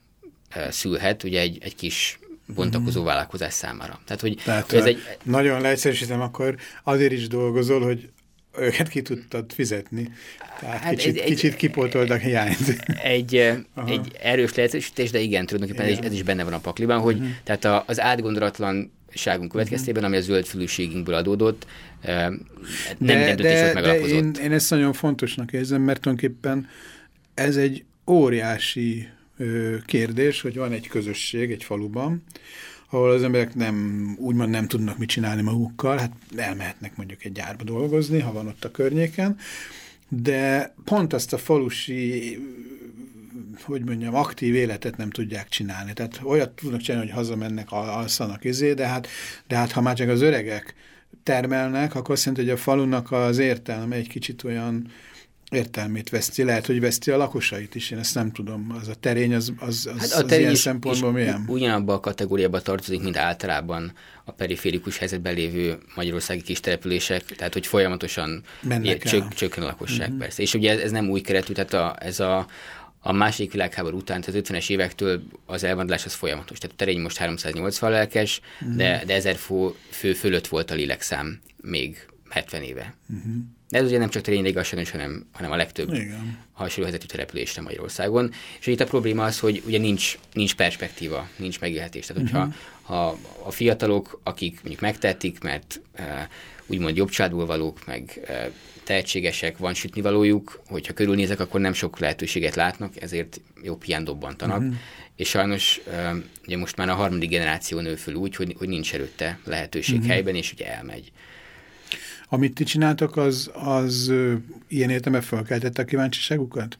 szülhet, ugye egy, egy kis bontakozó uh-huh. vállalkozás számára. Tehát, hogy Tehát, ez egy... Nagyon leegyszerűsítem, akkor azért is dolgozol, hogy őket ki tudtad fizetni. Tehát hát kicsit, egy, kicsit kipótold a hiányt. Egy, egy erős lehetőség, de igen, tulajdonképpen ez, ez is benne van a pakliban, hogy uh-huh. tehát a, az átgondolatlan ságunk következtében, ami a zöldfülűségünkből adódott, nem de, minden döntés de, megalapozott. De én, én ezt nagyon fontosnak érzem, mert tulajdonképpen ez egy óriási ö, kérdés, hogy van egy közösség egy faluban, ahol az emberek nem, úgymond nem tudnak mit csinálni magukkal, hát elmehetnek mondjuk egy gyárba dolgozni, ha van ott a környéken, de pont azt a falusi hogy mondjam, aktív életet nem tudják csinálni. Tehát olyat tudnak csinálni, hogy hazamennek, alszanak izé, de hát, de hát ha már csak az öregek termelnek, akkor azt jelenti, hogy a falunak az értelme egy kicsit olyan értelmét veszti. Lehet, hogy veszti a lakosait is, én ezt nem tudom. Az a terény az, az, az, hát a terény az ilyen szempontból milyen? Ugyanabban a kategóriába tartozik, mint általában a periférikus helyzetben lévő magyarországi kis települések, tehát hogy folyamatosan csök, csökken a lakosság, uh mhm. -huh. persze. És ugye ez, ez nem új keretű, tehát a, ez a, a második világháború után, tehát 50-es évektől az elvandulás az folyamatos. Tehát a terény most 380 lelkes, uh -huh. de, de 1000 fő, fő fölött volt a lélekszám még 70 éve. Uh -huh. De ez ugye nem csak igazságos, hanem, hanem a legtöbb Igen. hasonló helyzetű településre Magyarországon. És itt a probléma az, hogy ugye nincs, nincs perspektíva, nincs megélhetés. Tehát, hogyha uh-huh. ha a fiatalok, akik mondjuk megtették, mert e, úgymond jobb családból valók, meg e, tehetségesek, van sütnivalójuk, hogyha körülnézek, akkor nem sok lehetőséget látnak, ezért jobb hiány dobbantanak. Uh-huh. És sajnos e, ugye most már a harmadik generáció nő föl úgy, hogy, hogy nincs előtte lehetőség uh-huh. helyben, és ugye elmegy. Amit ti csináltak, az, az ilyen értelme felkeltette a kíváncsiságukat?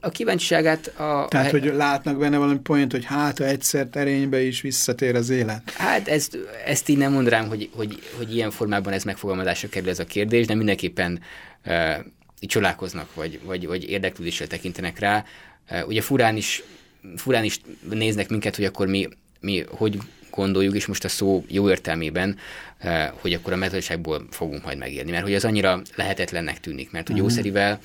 A kíváncsiságát a... Tehát, hogy látnak benne valami point, hogy hát, ha egyszer terénybe is visszatér az élet. Hát ezt, ezt így nem mondanám, hogy, hogy, hogy ilyen formában ez megfogalmazásra kerül ez a kérdés, de mindenképpen uh, csodálkoznak, vagy, vagy, vagy érdeklődéssel tekintenek rá. Uh, ugye furán is, furán is néznek minket, hogy akkor mi, mi hogy gondoljuk, és most a szó jó értelmében, uh, hogy akkor a mezőgazdaságból fogunk majd megélni, mert hogy az annyira lehetetlennek tűnik, mert hogy uh-huh. jószerivel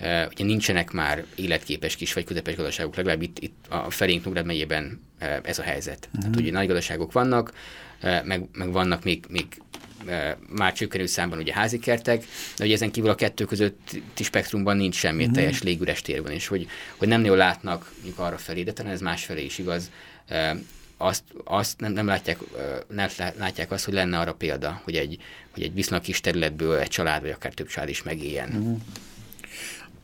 Uh, ugye nincsenek már életképes kis vagy közepes gazdaságok, legalább itt, itt a Ferénk Nógrád megyében uh, ez a helyzet. Uh-huh. Tehát ugye nagy gazdaságok vannak, meg, meg vannak még, még már csökkenő számban ugye házikertek, de ugye ezen kívül a kettő közötti spektrumban nincs semmi, uh-huh. teljes légüres tér van, és hogy, hogy nem nagyon látnak mondjuk arra felé, de talán ez másfelé is igaz, azt, azt nem, nem, látják, nem látják azt, hogy lenne arra példa, hogy egy, hogy egy viszonylag kis területből egy család, vagy akár több család is megéljen. Uh-huh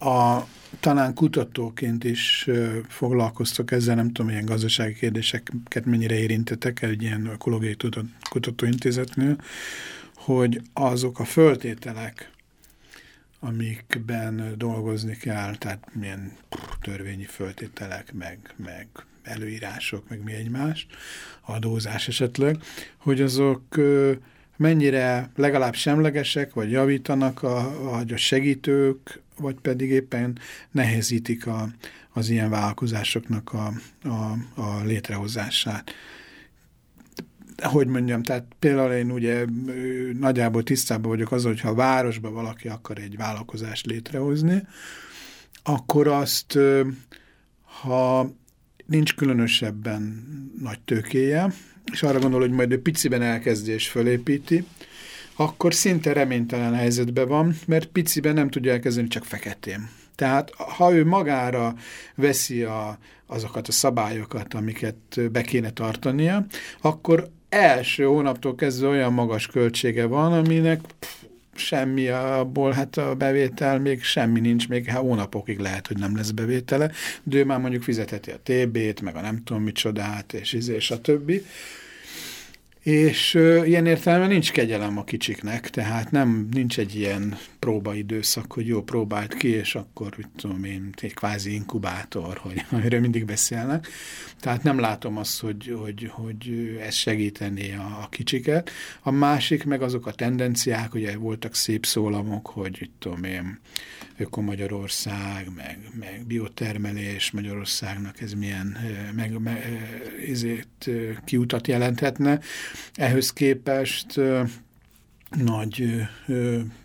a, talán kutatóként is foglalkoztok ezzel, nem tudom, ilyen gazdasági kérdéseket mennyire érintetek egy ilyen ökológiai kutatóintézetnél, hogy azok a föltételek, amikben dolgozni kell, tehát milyen törvényi föltételek, meg, meg előírások, meg mi egymás, adózás esetleg, hogy azok mennyire legalább semlegesek, vagy javítanak a, a segítők vagy pedig éppen nehezítik a, az ilyen vállalkozásoknak a, a, a létrehozását. Hogy mondjam, tehát például én ugye nagyjából tisztában vagyok az, hogyha a városban valaki akar egy vállalkozást létrehozni, akkor azt, ha nincs különösebben nagy tőkéje, és arra gondol, hogy majd ő piciben elkezdi és fölépíti, akkor szinte reménytelen helyzetben van, mert piciben nem tudja elkezdeni csak feketén. Tehát ha ő magára veszi a, azokat a szabályokat, amiket be kéne tartania, akkor első hónaptól kezdve olyan magas költsége van, aminek pff, semmi abból, hát a bevétel még semmi nincs, még hát hónapokig lehet, hogy nem lesz bevétele, de ő már mondjuk fizetheti a TB-t, meg a nem tudom micsodát, és, és a többi. És ilyen értelemben nincs kegyelem a kicsiknek, tehát nem nincs egy ilyen próbaidőszak, hogy jó, próbált ki, és akkor, mit tudom én, egy kvázi inkubátor, hogy amiről mindig beszélnek. Tehát nem látom azt, hogy, hogy, hogy ez segíteni a, a kicsiket. A másik meg azok a tendenciák, ugye voltak szép szólamok, hogy, mit tudom én, Öko Magyarország, meg, meg biotermelés Magyarországnak ez milyen meg, meg, ezért kiutat jelenthetne. Ehhez képest nagy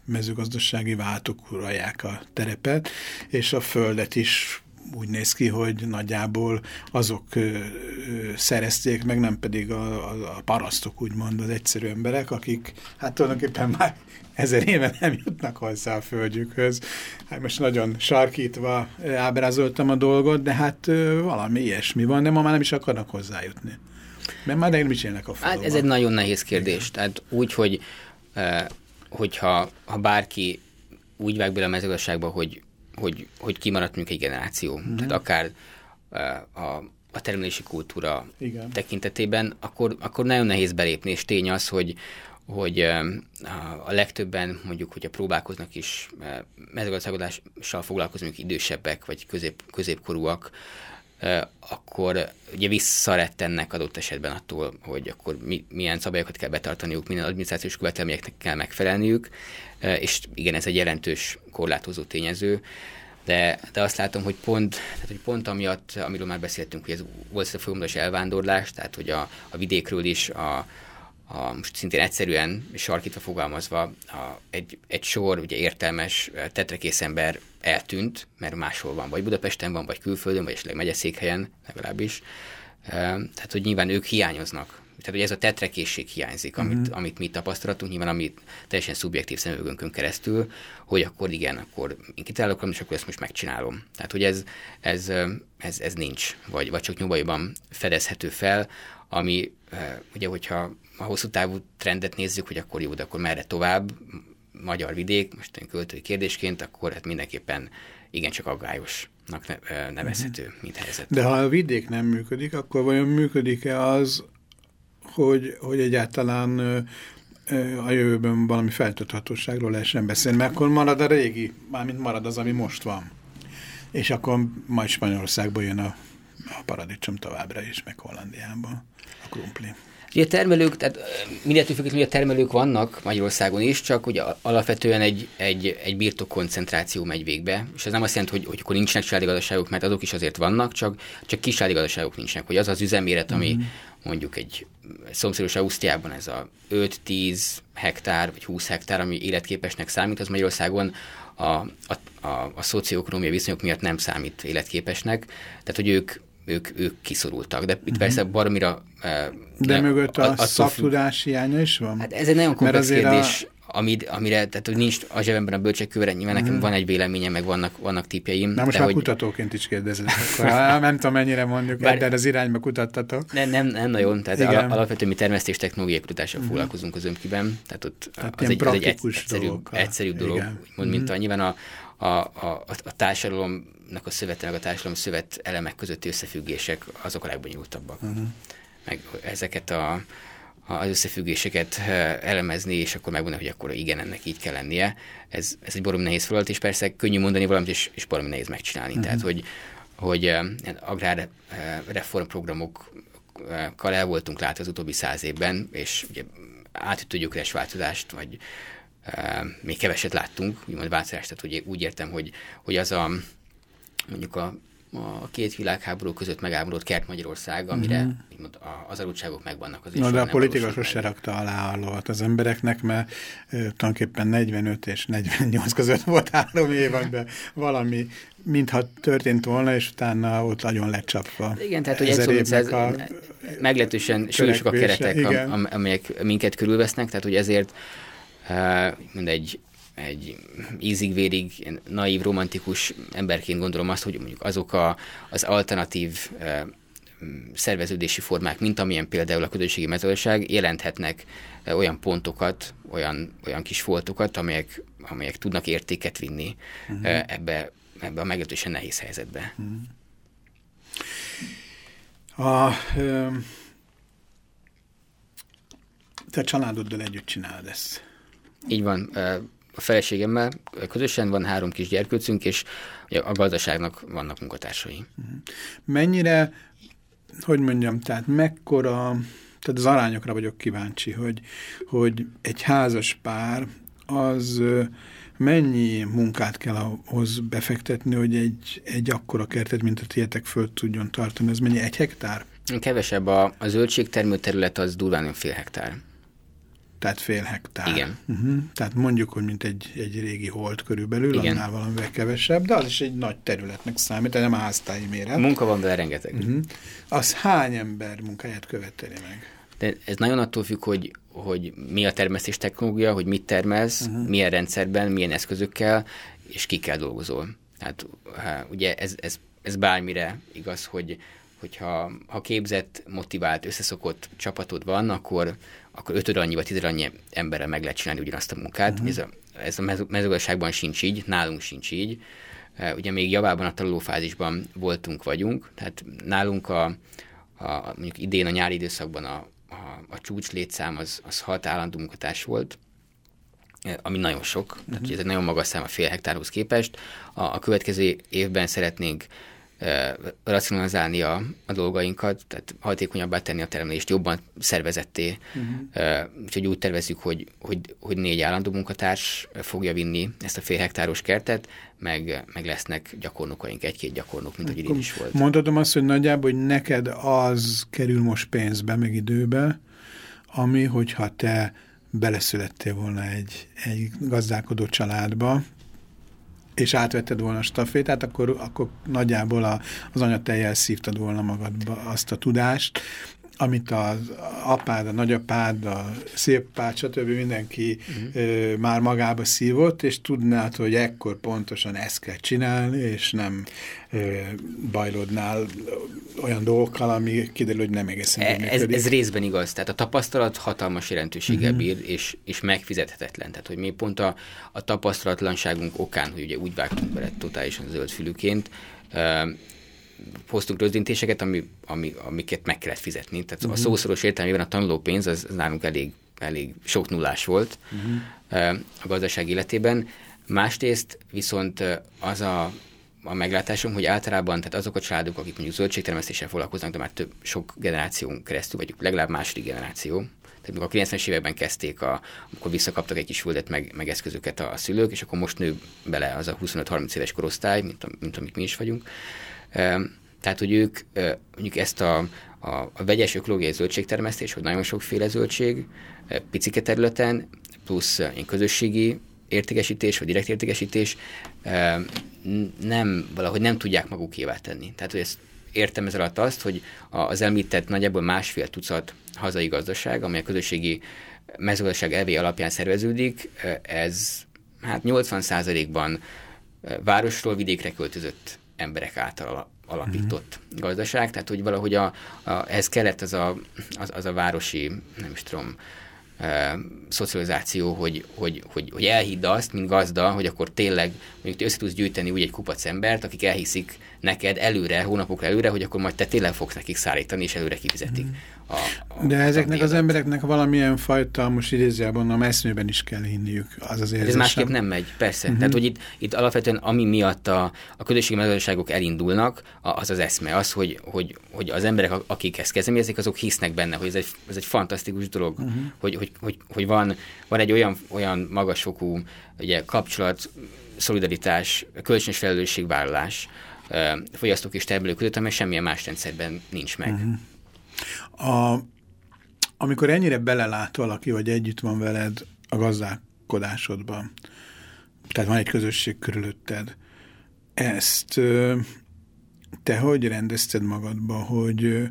mezőgazdasági váltok uralják a terepet, és a földet is úgy néz ki, hogy nagyjából azok ö, szerezték meg, nem pedig a, a, a parasztok, úgymond az egyszerű emberek, akik hát tulajdonképpen már ezer éve nem jutnak hozzá a földjükhöz. Hát most nagyon sarkítva ábrázoltam a dolgot, de hát ö, valami ilyesmi van, de ma már nem is akarnak hozzájutni. Mert már nem is élnek a faluban. Hát ez egy nagyon nehéz kérdés. Tehát úgy, hogy hogyha ha bárki úgy vág bele a mezőgazdaságba, hogy, hogy, hogy kimaradt mondjuk egy generáció, mm. tehát akár a, a termelési kultúra Igen. tekintetében, akkor, akkor nagyon nehéz belépni, és tény az, hogy, hogy a legtöbben mondjuk, hogyha próbálkoznak is mezőgazdaságodással foglalkozni, idősebbek vagy közép, középkorúak, akkor ugye visszarettennek adott esetben attól, hogy akkor mi, milyen szabályokat kell betartaniuk, milyen adminisztrációs követelményeknek kell megfelelniük, és igen, ez egy jelentős korlátozó tényező, de, de azt látom, hogy pont, tehát, hogy pont amiatt, amiről már beszéltünk, hogy ez volt a folyamatos elvándorlás, tehát hogy a, a vidékről is a, a, most szintén egyszerűen sarkítva fogalmazva, a, egy, egy sor ugye értelmes tetrekész ember eltűnt, mert máshol van, vagy Budapesten van, vagy külföldön, vagy esetleg megyeszékhelyen legalábbis. Tehát, hogy nyilván ők hiányoznak. Tehát, hogy ez a tetrekészség hiányzik, amit, uh-huh. amit mi tapasztalatunk, nyilván amit teljesen szubjektív szemüvegünkön keresztül, hogy akkor igen, akkor én kitálok, és akkor ezt most megcsinálom. Tehát, hogy ez, ez, ez, ez nincs, vagy, vagy csak nyugalomban fedezhető fel, ami ugye, hogyha a hosszú távú trendet nézzük, hogy akkor jó, de akkor merre tovább, magyar vidék, most egy költői kérdésként, akkor hát mindenképpen igencsak aggályosnak nevezhető, uh-huh. mint helyzet. De ha a vidék nem működik, akkor vajon működik-e az, hogy, hogy egyáltalán a jövőben valami feltölthatóságról lehessen beszélni, mert akkor marad a régi, mármint marad az, ami most van. És akkor majd Spanyolországból jön a, a paradicsom továbbra is, meg Hollandiából a krumpli. Ugye termelők, tehát mindentől függetlenül, hogy a termelők vannak Magyarországon is, csak ugye alapvetően egy, egy, egy birtok koncentráció megy végbe, és ez nem azt jelenti, hogy, hogy akkor nincsenek családi gazdaságok, mert azok is azért vannak, csak, csak kis családi gazdaságok nincsenek, hogy az az üzeméret, ami mm-hmm. mondjuk egy szomszédos Ausztriában ez a 5-10 hektár vagy 20 hektár, ami életképesnek számít, az Magyarországon a, a, a, a szocioekonomiai viszonyok miatt nem számít életképesnek, tehát hogy ők ők, ők kiszorultak. De itt uh-huh. persze baromira... De ne, mögött a, a szaktudás hiánya is van? Hát ez egy nagyon komplex kérdés, a... amid, amire, tehát hogy nincs a zsebemben a bölcsekőre, nyilván uh-huh. nekem van egy véleményem, meg vannak, vannak típjeim. Na most már hogy... kutatóként is kérdezem, nem tudom mennyire mondjuk, Bár... ebben az irányba kutattatok. Nem, nem, nem nagyon, tehát Igen. alapvetően mi termesztés technológiai kutatással uh-huh. foglalkozunk az ömkiben, tehát ott tehát az, egy, az egy egyszerűbb, egyszerűbb dolog, úgymond, mint a, nyilván a, a, a, a társadalomnak a szövete, meg a társadalom szövet elemek közötti összefüggések azok a legbonyolultabbak. Uh-huh. Meg ezeket a, az összefüggéseket eh, elemezni, és akkor megmondani, hogy akkor igen, ennek így kell lennie. Ez, ez egy borom nehéz feladat, és persze könnyű mondani valamit, és, és barom nehéz megcsinálni. Uh-huh. Tehát, hogy, hogy uh, agrár uh, reformprogramokkal el voltunk látni az utóbbi száz évben, és ugye átütő gyökeres változást, vagy még keveset láttunk, úgymond változást, tehát úgy, úgy értem, hogy, hogy az a mondjuk a, a két világháború között megállapodott Kert Magyarország, amire mm-hmm. az aludtságok megvannak. Az Na, de a politika sose rakta alá a az embereknek, mert e, tulajdonképpen 45 és 48 között volt három év, de valami mintha történt volna, és utána ott nagyon lecsapva. Igen, tehát hogy ez a meglehetősen súlyosak a keretek, igen. amelyek minket körülvesznek, tehát hogy ezért mindegy egy ízig-vérig naív, romantikus emberként gondolom azt, hogy mondjuk azok a, az alternatív szerveződési formák, mint amilyen például a közösségi mezőgazdaság, jelenthetnek olyan pontokat, olyan, olyan kis foltokat, amelyek, amelyek tudnak értéket vinni uh-huh. ebbe, ebbe a meglehetősen nehéz helyzetbe. Uh-huh. A, ö, te családoddal együtt csinálod ezt. Így van, a feleségemmel közösen van három kis gyerkőcünk, és a gazdaságnak vannak munkatársai. Mhm. Mennyire, hogy mondjam, tehát mekkora, tehát az arányokra vagyok kíváncsi, hogy, hogy egy házas pár az mennyi munkát kell ahhoz befektetni, hogy egy, egy akkora kertet, mint a tietek föl tudjon tartani. Ez mennyi? Egy hektár? Kevesebb. A, a zöldségtermő terület az durván fél hektár. Tehát fél hektár. Igen. Uh-huh. Tehát mondjuk, hogy mint egy, egy régi hold körülbelül, Igen. annál valamivel kevesebb, de az is egy nagy területnek számít, nem a háztáji méret. Munka van vele rengeteg. Uh-huh. Az hány ember munkáját követeli meg? De ez nagyon attól függ, hogy, hogy mi a termesztés technológia, hogy mit termelsz, uh-huh. milyen rendszerben, milyen eszközökkel, és kikkel dolgozol. Tehát ugye ez, ez, ez bármire igaz, hogy hogyha ha képzett, motivált, összeszokott csapatod van, akkor, akkor ötöd annyi vagy tízed annyi emberrel meg lehet csinálni ugyanazt a munkát. Uh-huh. Ez a, ez a mezőgazdaságban sincs így, nálunk sincs így. Ugye még javában a tanulófázisban voltunk, vagyunk, tehát nálunk a, a mondjuk idén a nyári időszakban a, a, a csúcs létszám az, az hat állandó munkatárs volt, ami nagyon sok, uh-huh. tehát ez egy nagyon magas szám a fél hektárhoz képest. A, a következő évben szeretnénk racionalizálni a, a dolgainkat, tehát hatékonyabbá tenni a termelést, jobban szervezetté. Uh-huh. Úgyhogy úgy tervezzük, hogy, hogy, hogy négy állandó munkatárs fogja vinni ezt a fél hektáros kertet, meg, meg lesznek gyakornokaink, egy-két gyakornok, mint hogy idén is volt. Mondhatom azt, hogy nagyjából, hogy neked az kerül most pénzbe, meg időbe, ami, hogyha te beleszülettél volna egy, egy gazdálkodó családba, és átvetted volna a stafétát, akkor, akkor nagyjából a, az anyatejjel szívtad volna magadba azt a tudást, amit az apád, a nagyapád, a szépád, stb. mindenki uh -huh. ö, már magába szívott, és tudnád, hogy ekkor pontosan ezt kell csinálni, és nem ö, bajlódnál olyan dolgokkal, ami kiderül, hogy nem egészen e, ez, ez részben igaz. Tehát a tapasztalat hatalmas jelentőséggel uh mhm. -huh. bír, és, és megfizethetetlen. Tehát, hogy mi pont a, a tapasztalatlanságunk okán, hogy ugye úgy vágtunk bele totálisan zöldfülűként, hoztunk rözdintéseket, ami, ami, amiket meg kellett fizetni. Tehát uh-huh. a mhm. szószoros értelmében a tanulópénz az, az nálunk elég elég sok nullás volt uh-huh. a gazdaság életében. Másrészt viszont az a, a meglátásom, hogy általában tehát azok a családok, akik mondjuk zöldségtermesztéssel foglalkoznak, de már több sok generáción keresztül, vagy legalább második generáció, tehát a 90-es években kezdték, a, amikor visszakaptak egy kis földet, meg, meg eszközöket a, a szülők, és akkor most nő bele az a 25-30 éves korosztály, mint, mint amit mi is vagyunk. Tehát, hogy ők mondjuk ezt a, a, a vegyes ökológiai zöldségtermesztés, hogy nagyon sokféle zöldség, picike területen, plusz közösségi értékesítés, vagy direkt értékesítés, nem, valahogy nem tudják magukévá tenni. Tehát, hogy ezt értem ez alatt azt, hogy az említett nagyjából másfél tucat hazai gazdaság, amely a közösségi mezőgazdaság elvé alapján szerveződik, ez hát 80%-ban városról vidékre költözött emberek által alapított uh-huh. gazdaság, tehát hogy valahogy a, a, ez kellett az a, az, az a városi, nem is tudom, e, szocializáció, hogy, hogy, hogy, hogy elhidd azt, mint gazda, hogy akkor tényleg mondjuk te össze tudsz gyűjteni úgy egy kupac embert, akik elhiszik neked előre, hónapokra előre, hogy akkor majd te tényleg fogsz nekik szállítani, és előre kifizetik. A, a De ezeknek az embereknek valamilyen fajta, most idézőjelben a messznyőben is kell hinniük, az az érzésem. Ez másképp nem megy, persze. Uh-huh. Tehát, hogy itt, itt alapvetően ami miatt a, a közösségi mezőgazdaságok elindulnak, az az eszme, az, hogy, hogy, hogy az emberek, akik ezt kezdeményezik, azok hisznek benne, hogy ez egy, ez egy fantasztikus dolog, uh-huh. hogy, hogy, hogy, hogy van, van egy olyan, olyan magasfokú ugye, kapcsolat, szolidaritás, kölcsönös felelősségvállalás fogyasztók és termelők között, amely semmilyen más rendszerben nincs meg. Uh-huh. A, amikor ennyire belelát valaki, vagy együtt van veled a gazdálkodásodban, tehát van egy közösség körülötted, ezt te hogy rendezted magadba, hogy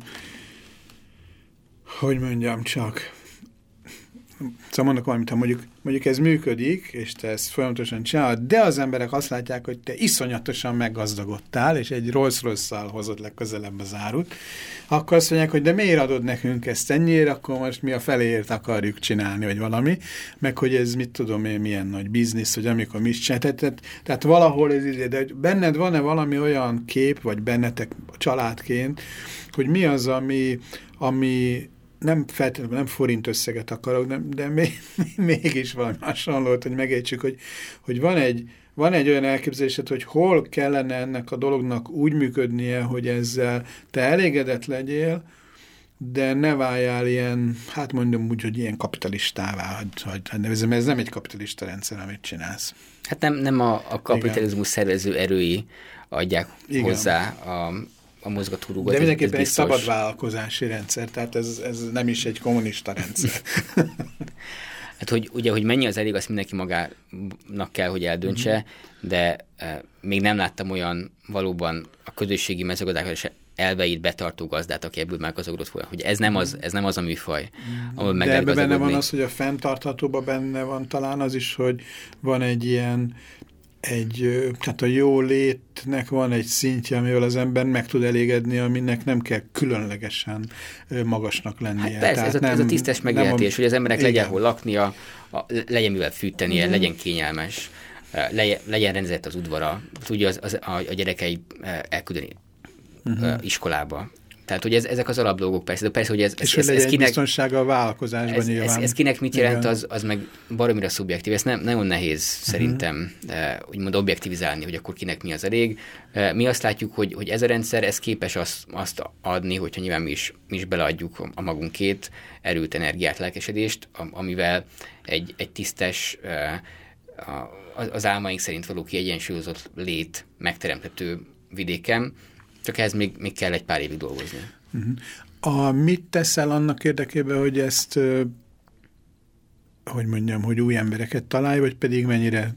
hogy mondjam csak, Szóval mondok valamit, ha mondjuk, mondjuk ez működik, és te ezt folyamatosan csinálod, de az emberek azt látják, hogy te iszonyatosan meggazdagodtál, és egy Rolls royce hozott legközelebb az árut, akkor azt mondják, hogy de miért adod nekünk ezt ennyire, akkor most mi a feléért akarjuk csinálni, vagy valami, meg hogy ez mit tudom én, milyen nagy biznisz, hogy amikor mi is. Tehát, tehát valahol ez ide, de benned van-e valami olyan kép, vagy bennetek családként, hogy mi az, ami, ami nem feltétlenül nem forint összeget akarok, de, de még, mégis valami hasonlót, hogy megértsük, hogy, hogy van, egy, van egy olyan elképzelésed, hogy hol kellene ennek a dolognak úgy működnie, hogy ezzel te elégedett legyél, de ne váljál ilyen, hát mondom úgy, hogy ilyen kapitalistává, hogy, hogy nevezem, ez nem egy kapitalista rendszer, amit csinálsz. Hát nem, nem a, a kapitalizmus Igen. szervező erői adják Igen. hozzá a, a mozgatórugót. De mindenképpen egy szabad vállalkozási rendszer, tehát ez, ez nem is egy kommunista rendszer. hát, hogy ugye, hogy mennyi az elég, azt mindenki magának kell, hogy eldöntse, uh-huh. de e, még nem láttam olyan valóban a közösségi mezőgazdálkodás elveit betartó gazdát, aki ebből meggazdagodott folyam. Hogy ez nem az, ez nem az a műfaj, ahol meg De ebben benne van az, hogy a fenntarthatóban benne van talán az is, hogy van egy ilyen egy, tehát a jó létnek van egy szintje, amivel az ember meg tud elégedni, aminek nem kell különlegesen magasnak lennie. Hát persze, tehát ez, a, nem, ez a tisztes megélhetés, a, hogy az emberek igen. legyen hol laknia, a, legyen mivel fűtenie, igen. legyen kényelmes, legyen, legyen rendezett az udvara, tudja az, az, a, a gyerekei elküldeni uh -huh. iskolába. Tehát, hogy ez, ezek az alapdolgok persze, de persze, hogy ez, és ez, ez, ez kinek, biztonsága a vállalkozásban ez, nyilván. Ez, ez kinek mit jelent, az, az meg baromira szubjektív. Ez nem, nagyon nehéz uh-huh. szerintem uh, úgymond objektivizálni, hogy akkor kinek mi az elég. Uh, mi azt látjuk, hogy, hogy ez a rendszer, ez képes azt, azt adni, hogyha nyilván mi is, mi is beleadjuk a magunkét, erőt, energiát, lelkesedést, amivel egy, egy tisztes uh, az álmaink szerint való kiegyensúlyozott lét megteremthető vidéken, csak ez még, még kell egy pár évig dolgozni. Uh-huh. A, mit teszel annak érdekében, hogy ezt, hogy mondjam, hogy új embereket találj, vagy pedig mennyire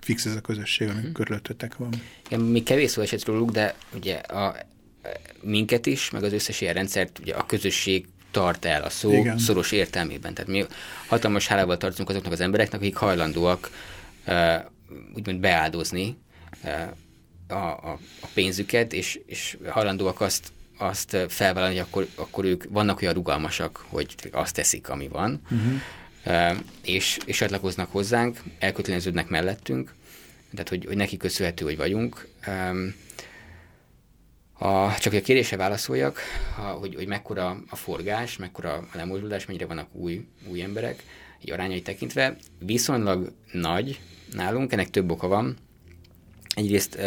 fix ez a közösség, ami uh-huh. körülöttetek van? Igen, mi kevés szó esett róluk, de ugye a, minket is, meg az összes ilyen rendszert ugye a közösség tart el a szó Igen. szoros értelmében. Tehát mi hatalmas hálával tartozunk azoknak az embereknek, akik hajlandóak uh, úgymond beáldozni uh, a, a, a pénzüket, és, és hajlandóak azt, azt felvállalni, hogy akkor, akkor ők vannak olyan rugalmasak, hogy azt teszik, ami van, uh-huh. és, és csatlakoznak hozzánk, elköteleződnek mellettünk, tehát hogy, hogy neki köszönhető, hogy vagyunk. A, csak a kérdésre válaszoljak, a, hogy, hogy mekkora a forgás, mekkora a lemorzsolódás, mennyire vannak új, új emberek, így arányai tekintve, viszonylag nagy nálunk, ennek több oka van. Egyrészt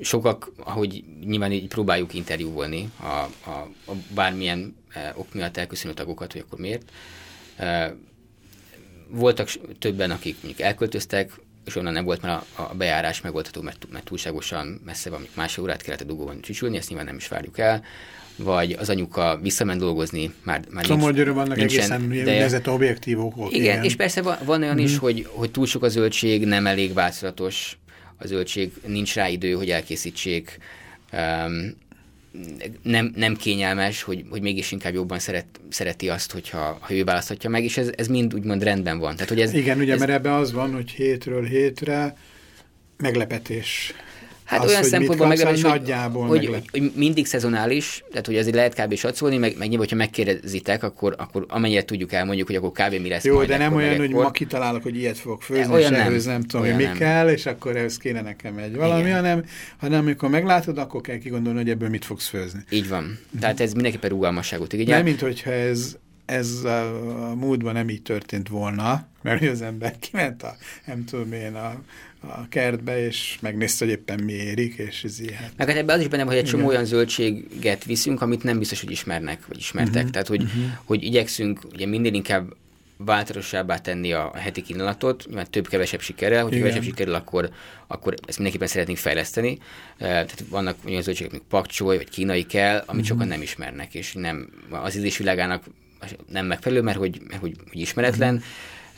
sokak, ahogy nyilván így próbáljuk interjúvolni a, a, a bármilyen ok miatt elköszönő tagokat, hogy akkor miért. Voltak többen, akik mondjuk elköltöztek, és onnan nem volt már a, a bejárás megoldható, mert, mert túlságosan messze van, másfél órát kellett a dugóban csücsülni, ezt nyilván nem is várjuk el, vagy az anyuka visszament dolgozni, már, már Szóval nincs, vannak nincsen, egészen de... objektív okok. Igen, igen, és persze van, van olyan mm. is, mhm. hogy, hogy túl sok a zöldség, nem elég változatos a zöldség, nincs rá idő, hogy elkészítsék, nem, nem kényelmes, hogy, hogy mégis inkább jobban szeret, szereti azt, hogyha ha ő választhatja meg, és ez, ez mind úgymond rendben van. Tehát, hogy ez, Igen, ugye, ez... mert ebben az van, hogy hétről hétre meglepetés Hát az, olyan szempontból meglepetés, hogy, nagyjából hogy, hogy, hogy, mindig szezonális, tehát hogy azért lehet kb. satszolni, meg, meg nyilván, hogyha megkérdezitek, akkor, akkor amennyire tudjuk elmondjuk, hogy akkor kb. mi lesz Jó, majd de nem olyan, hogy ma kitalálok, hogy ilyet fogok főzni, olyan és nem, ehhez nem tudom, hogy mi kell, és akkor ehhez kéne nekem egy valami, Igen. hanem, hanem amikor meglátod, akkor kell kigondolni, hogy ebből mit fogsz főzni. Így van. Tehát ez mindenképpen rugalmasságot igényel. Nem, mint hogyha ez ez a, a múltban nem így történt volna, mert az ember kiment a, nem tudom én, a, a kertbe, és megnézte, hogy éppen mi érik, és ez ilyen. Meg hát ebben az is benne, hogy egy csomó olyan zöldséget viszünk, amit nem biztos, hogy ismernek, vagy ismertek. Uh-huh. Tehát, hogy, uh-huh. hogy igyekszünk ugye minden inkább változatosabbá tenni a heti kínálatot, mert több-kevesebb sikerrel, hogy kevesebb sikerrel, akkor, akkor ezt mindenképpen szeretnénk fejleszteni. Tehát vannak olyan zöldségek, mint pakcsoly, vagy kínai kell, amit uh-huh. sokan nem ismernek, és nem az ízésvilágának nem megfelelő, mert hogy, mert hogy, hogy ismeretlen.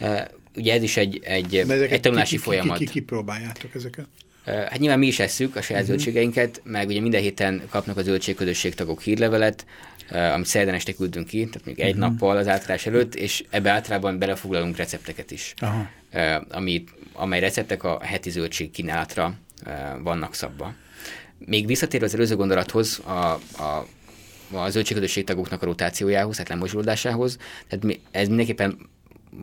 Uh-huh. Ugye ez is egy, egy, egy tanulási ki, folyamat. Ki, ki, ki próbáljátok ezeket? Hát nyilván mi is esszük a saját uh-huh. zöldségeinket, meg ugye minden héten kapnak a zöldségközösség tagok hírlevelet, amit szerdán este küldünk ki, tehát még egy uh-huh. nappal az átrás előtt, és ebbe általában belefoglalunk recepteket is, Aha. Amit, amely receptek a heti zöldség kínálatra vannak szabva. Még visszatérve az előző gondolathoz, a, a a zöldségközösség tagoknak a rotációjához, tehát lemozsolódásához. Tehát ez mindenképpen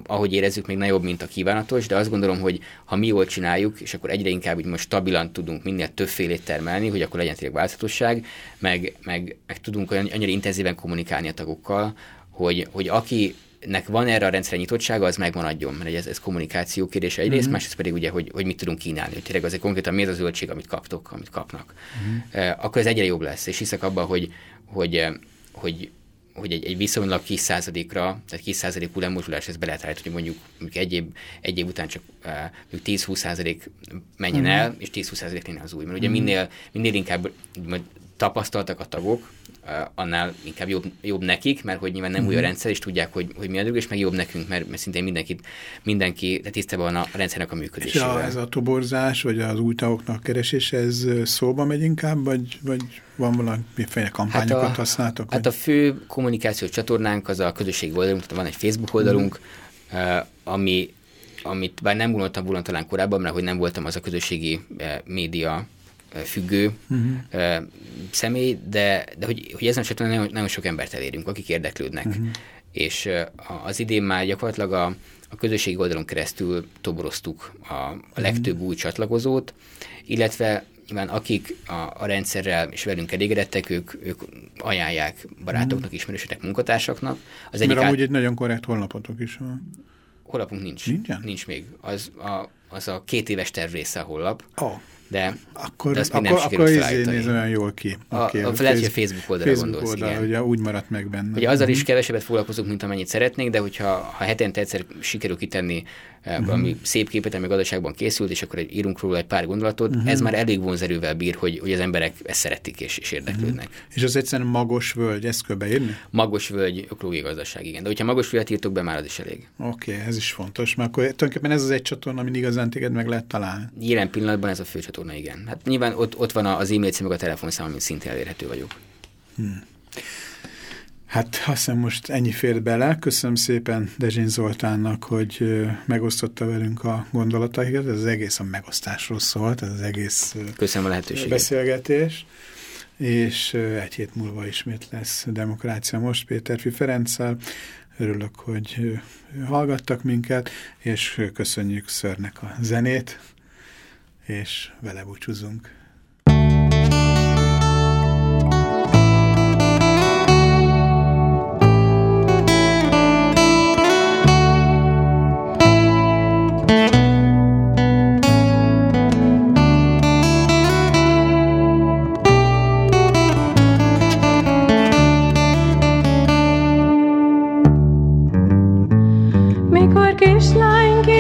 ahogy érezzük, még nagyobb, mint a kívánatos, de azt gondolom, hogy ha mi jól csináljuk, és akkor egyre inkább úgy most stabilan tudunk minél többfélét termelni, hogy akkor legyen tényleg változatosság, meg, meg, meg tudunk olyan, annyira intenzíven kommunikálni a tagokkal, hogy, hogy aki nek van erre a rendszerre nyitottsága, az megmaradjon, mert ez, ez kommunikáció kérdése egyrészt, uh-huh. másrészt pedig ugye, hogy, hogy mit tudunk kínálni, hogy tényleg azért konkrétan mi az a zöldség, amit kaptok, amit kapnak. Uh-huh. akkor ez egyre jobb lesz, és hiszek abban, hogy, hogy, hogy hogy egy, egy viszonylag kis százalékra, tehát kis százalékú lemozsulás, ezt be lehet állítani, hogy mondjuk, mondjuk egy, év, egy év után csak uh, 10-20 százalék menjen uh-huh. el, és 10-20 százalék lenne az új. Mert ugye uh-huh. minél, minél inkább tapasztaltak a tagok, annál inkább jobb, jobb nekik, mert hogy nyilván nem uh-huh. új a mhm. rendszer, és tudják, hogy, hogy mi a dolog, és meg jobb nekünk, mert, mert szintén mindenki, mindenki de tisztában van a rendszernek a működésével. És a, ez a toborzás, vagy az új tagoknak keresése, ez szóba megy inkább, vagy, vagy van valamiféle kampányokat hát a, használtok? Hát vagy? a fő kommunikációs csatornánk az a közösségi oldalunk, tehát van egy Facebook oldalunk, uh-huh. ami amit bár nem gondoltam volna talán korábban, mert hogy nem voltam az a közösségi média függő uh-huh. személy, de, de hogy, hogy ezen csatornán nagyon, nagyon sok embert elérünk, akik érdeklődnek. Uh-huh. És az idén már gyakorlatilag a, a közösségi oldalon keresztül toboroztuk a, a legtöbb uh-huh. új csatlakozót, illetve nyilván akik a, a rendszerrel és velünk elégedettek, ők, ők ajánlják barátoknak, ismerősöknek, munkatársaknak. Az Mert amúgy át... egy nagyon korrekt honlapotok is van. Honlapunk nincs. Nincsen? Nincs még. Az a, az a két éves terv része a honlap. Oh de, akkor, de azt akkor, nem akkor izé néz olyan jól ki. A, okay, a, a, lehet, hogy a Facebook oldalra Facebook gondolsz, oldal, igen. Ugye úgy maradt meg benne. Ugye azzal is mhm. kevesebbet foglalkozunk, mint amennyit szeretnénk, de hogyha ha hetente egyszer sikerül kitenni uh-huh. valami szép képet, ami gazdaságban készült, és akkor egy, írunk róla egy pár gondolatot, uh-huh. ez már elég vonzerővel bír, hogy, hogy az emberek ezt szeretik és, és érdeklődnek. Uh-huh. És az egyszerűen magos völgy, ezt kell beírni? Magos völgy, ökológiai gazdaság, igen. De hogyha magos völgyet írtok be, már az is elég. Oké, okay, ez is fontos, mert akkor tulajdonképpen ez az egy csatorna, amin igazán téged meg lehet találni. Jelen pillanatban ez a fő csatorna, igen. Hát nyilván ott, ott van az e-mail cím, a telefonszám, amin szintén elérhető vagyok. Hmm. Hát azt hiszem most ennyi fér bele. Köszönöm szépen Dezsén Zoltánnak, hogy megosztotta velünk a gondolataikat. Ez az egész a megosztásról szólt, ez az egész Köszönöm a lehetőséget. beszélgetés. És egy hét múlva ismét lesz Demokrácia Most Péterfi Ferenccel. Örülök, hogy hallgattak minket, és köszönjük Szörnek a zenét, és vele búcsúzunk. Mikor kislány ki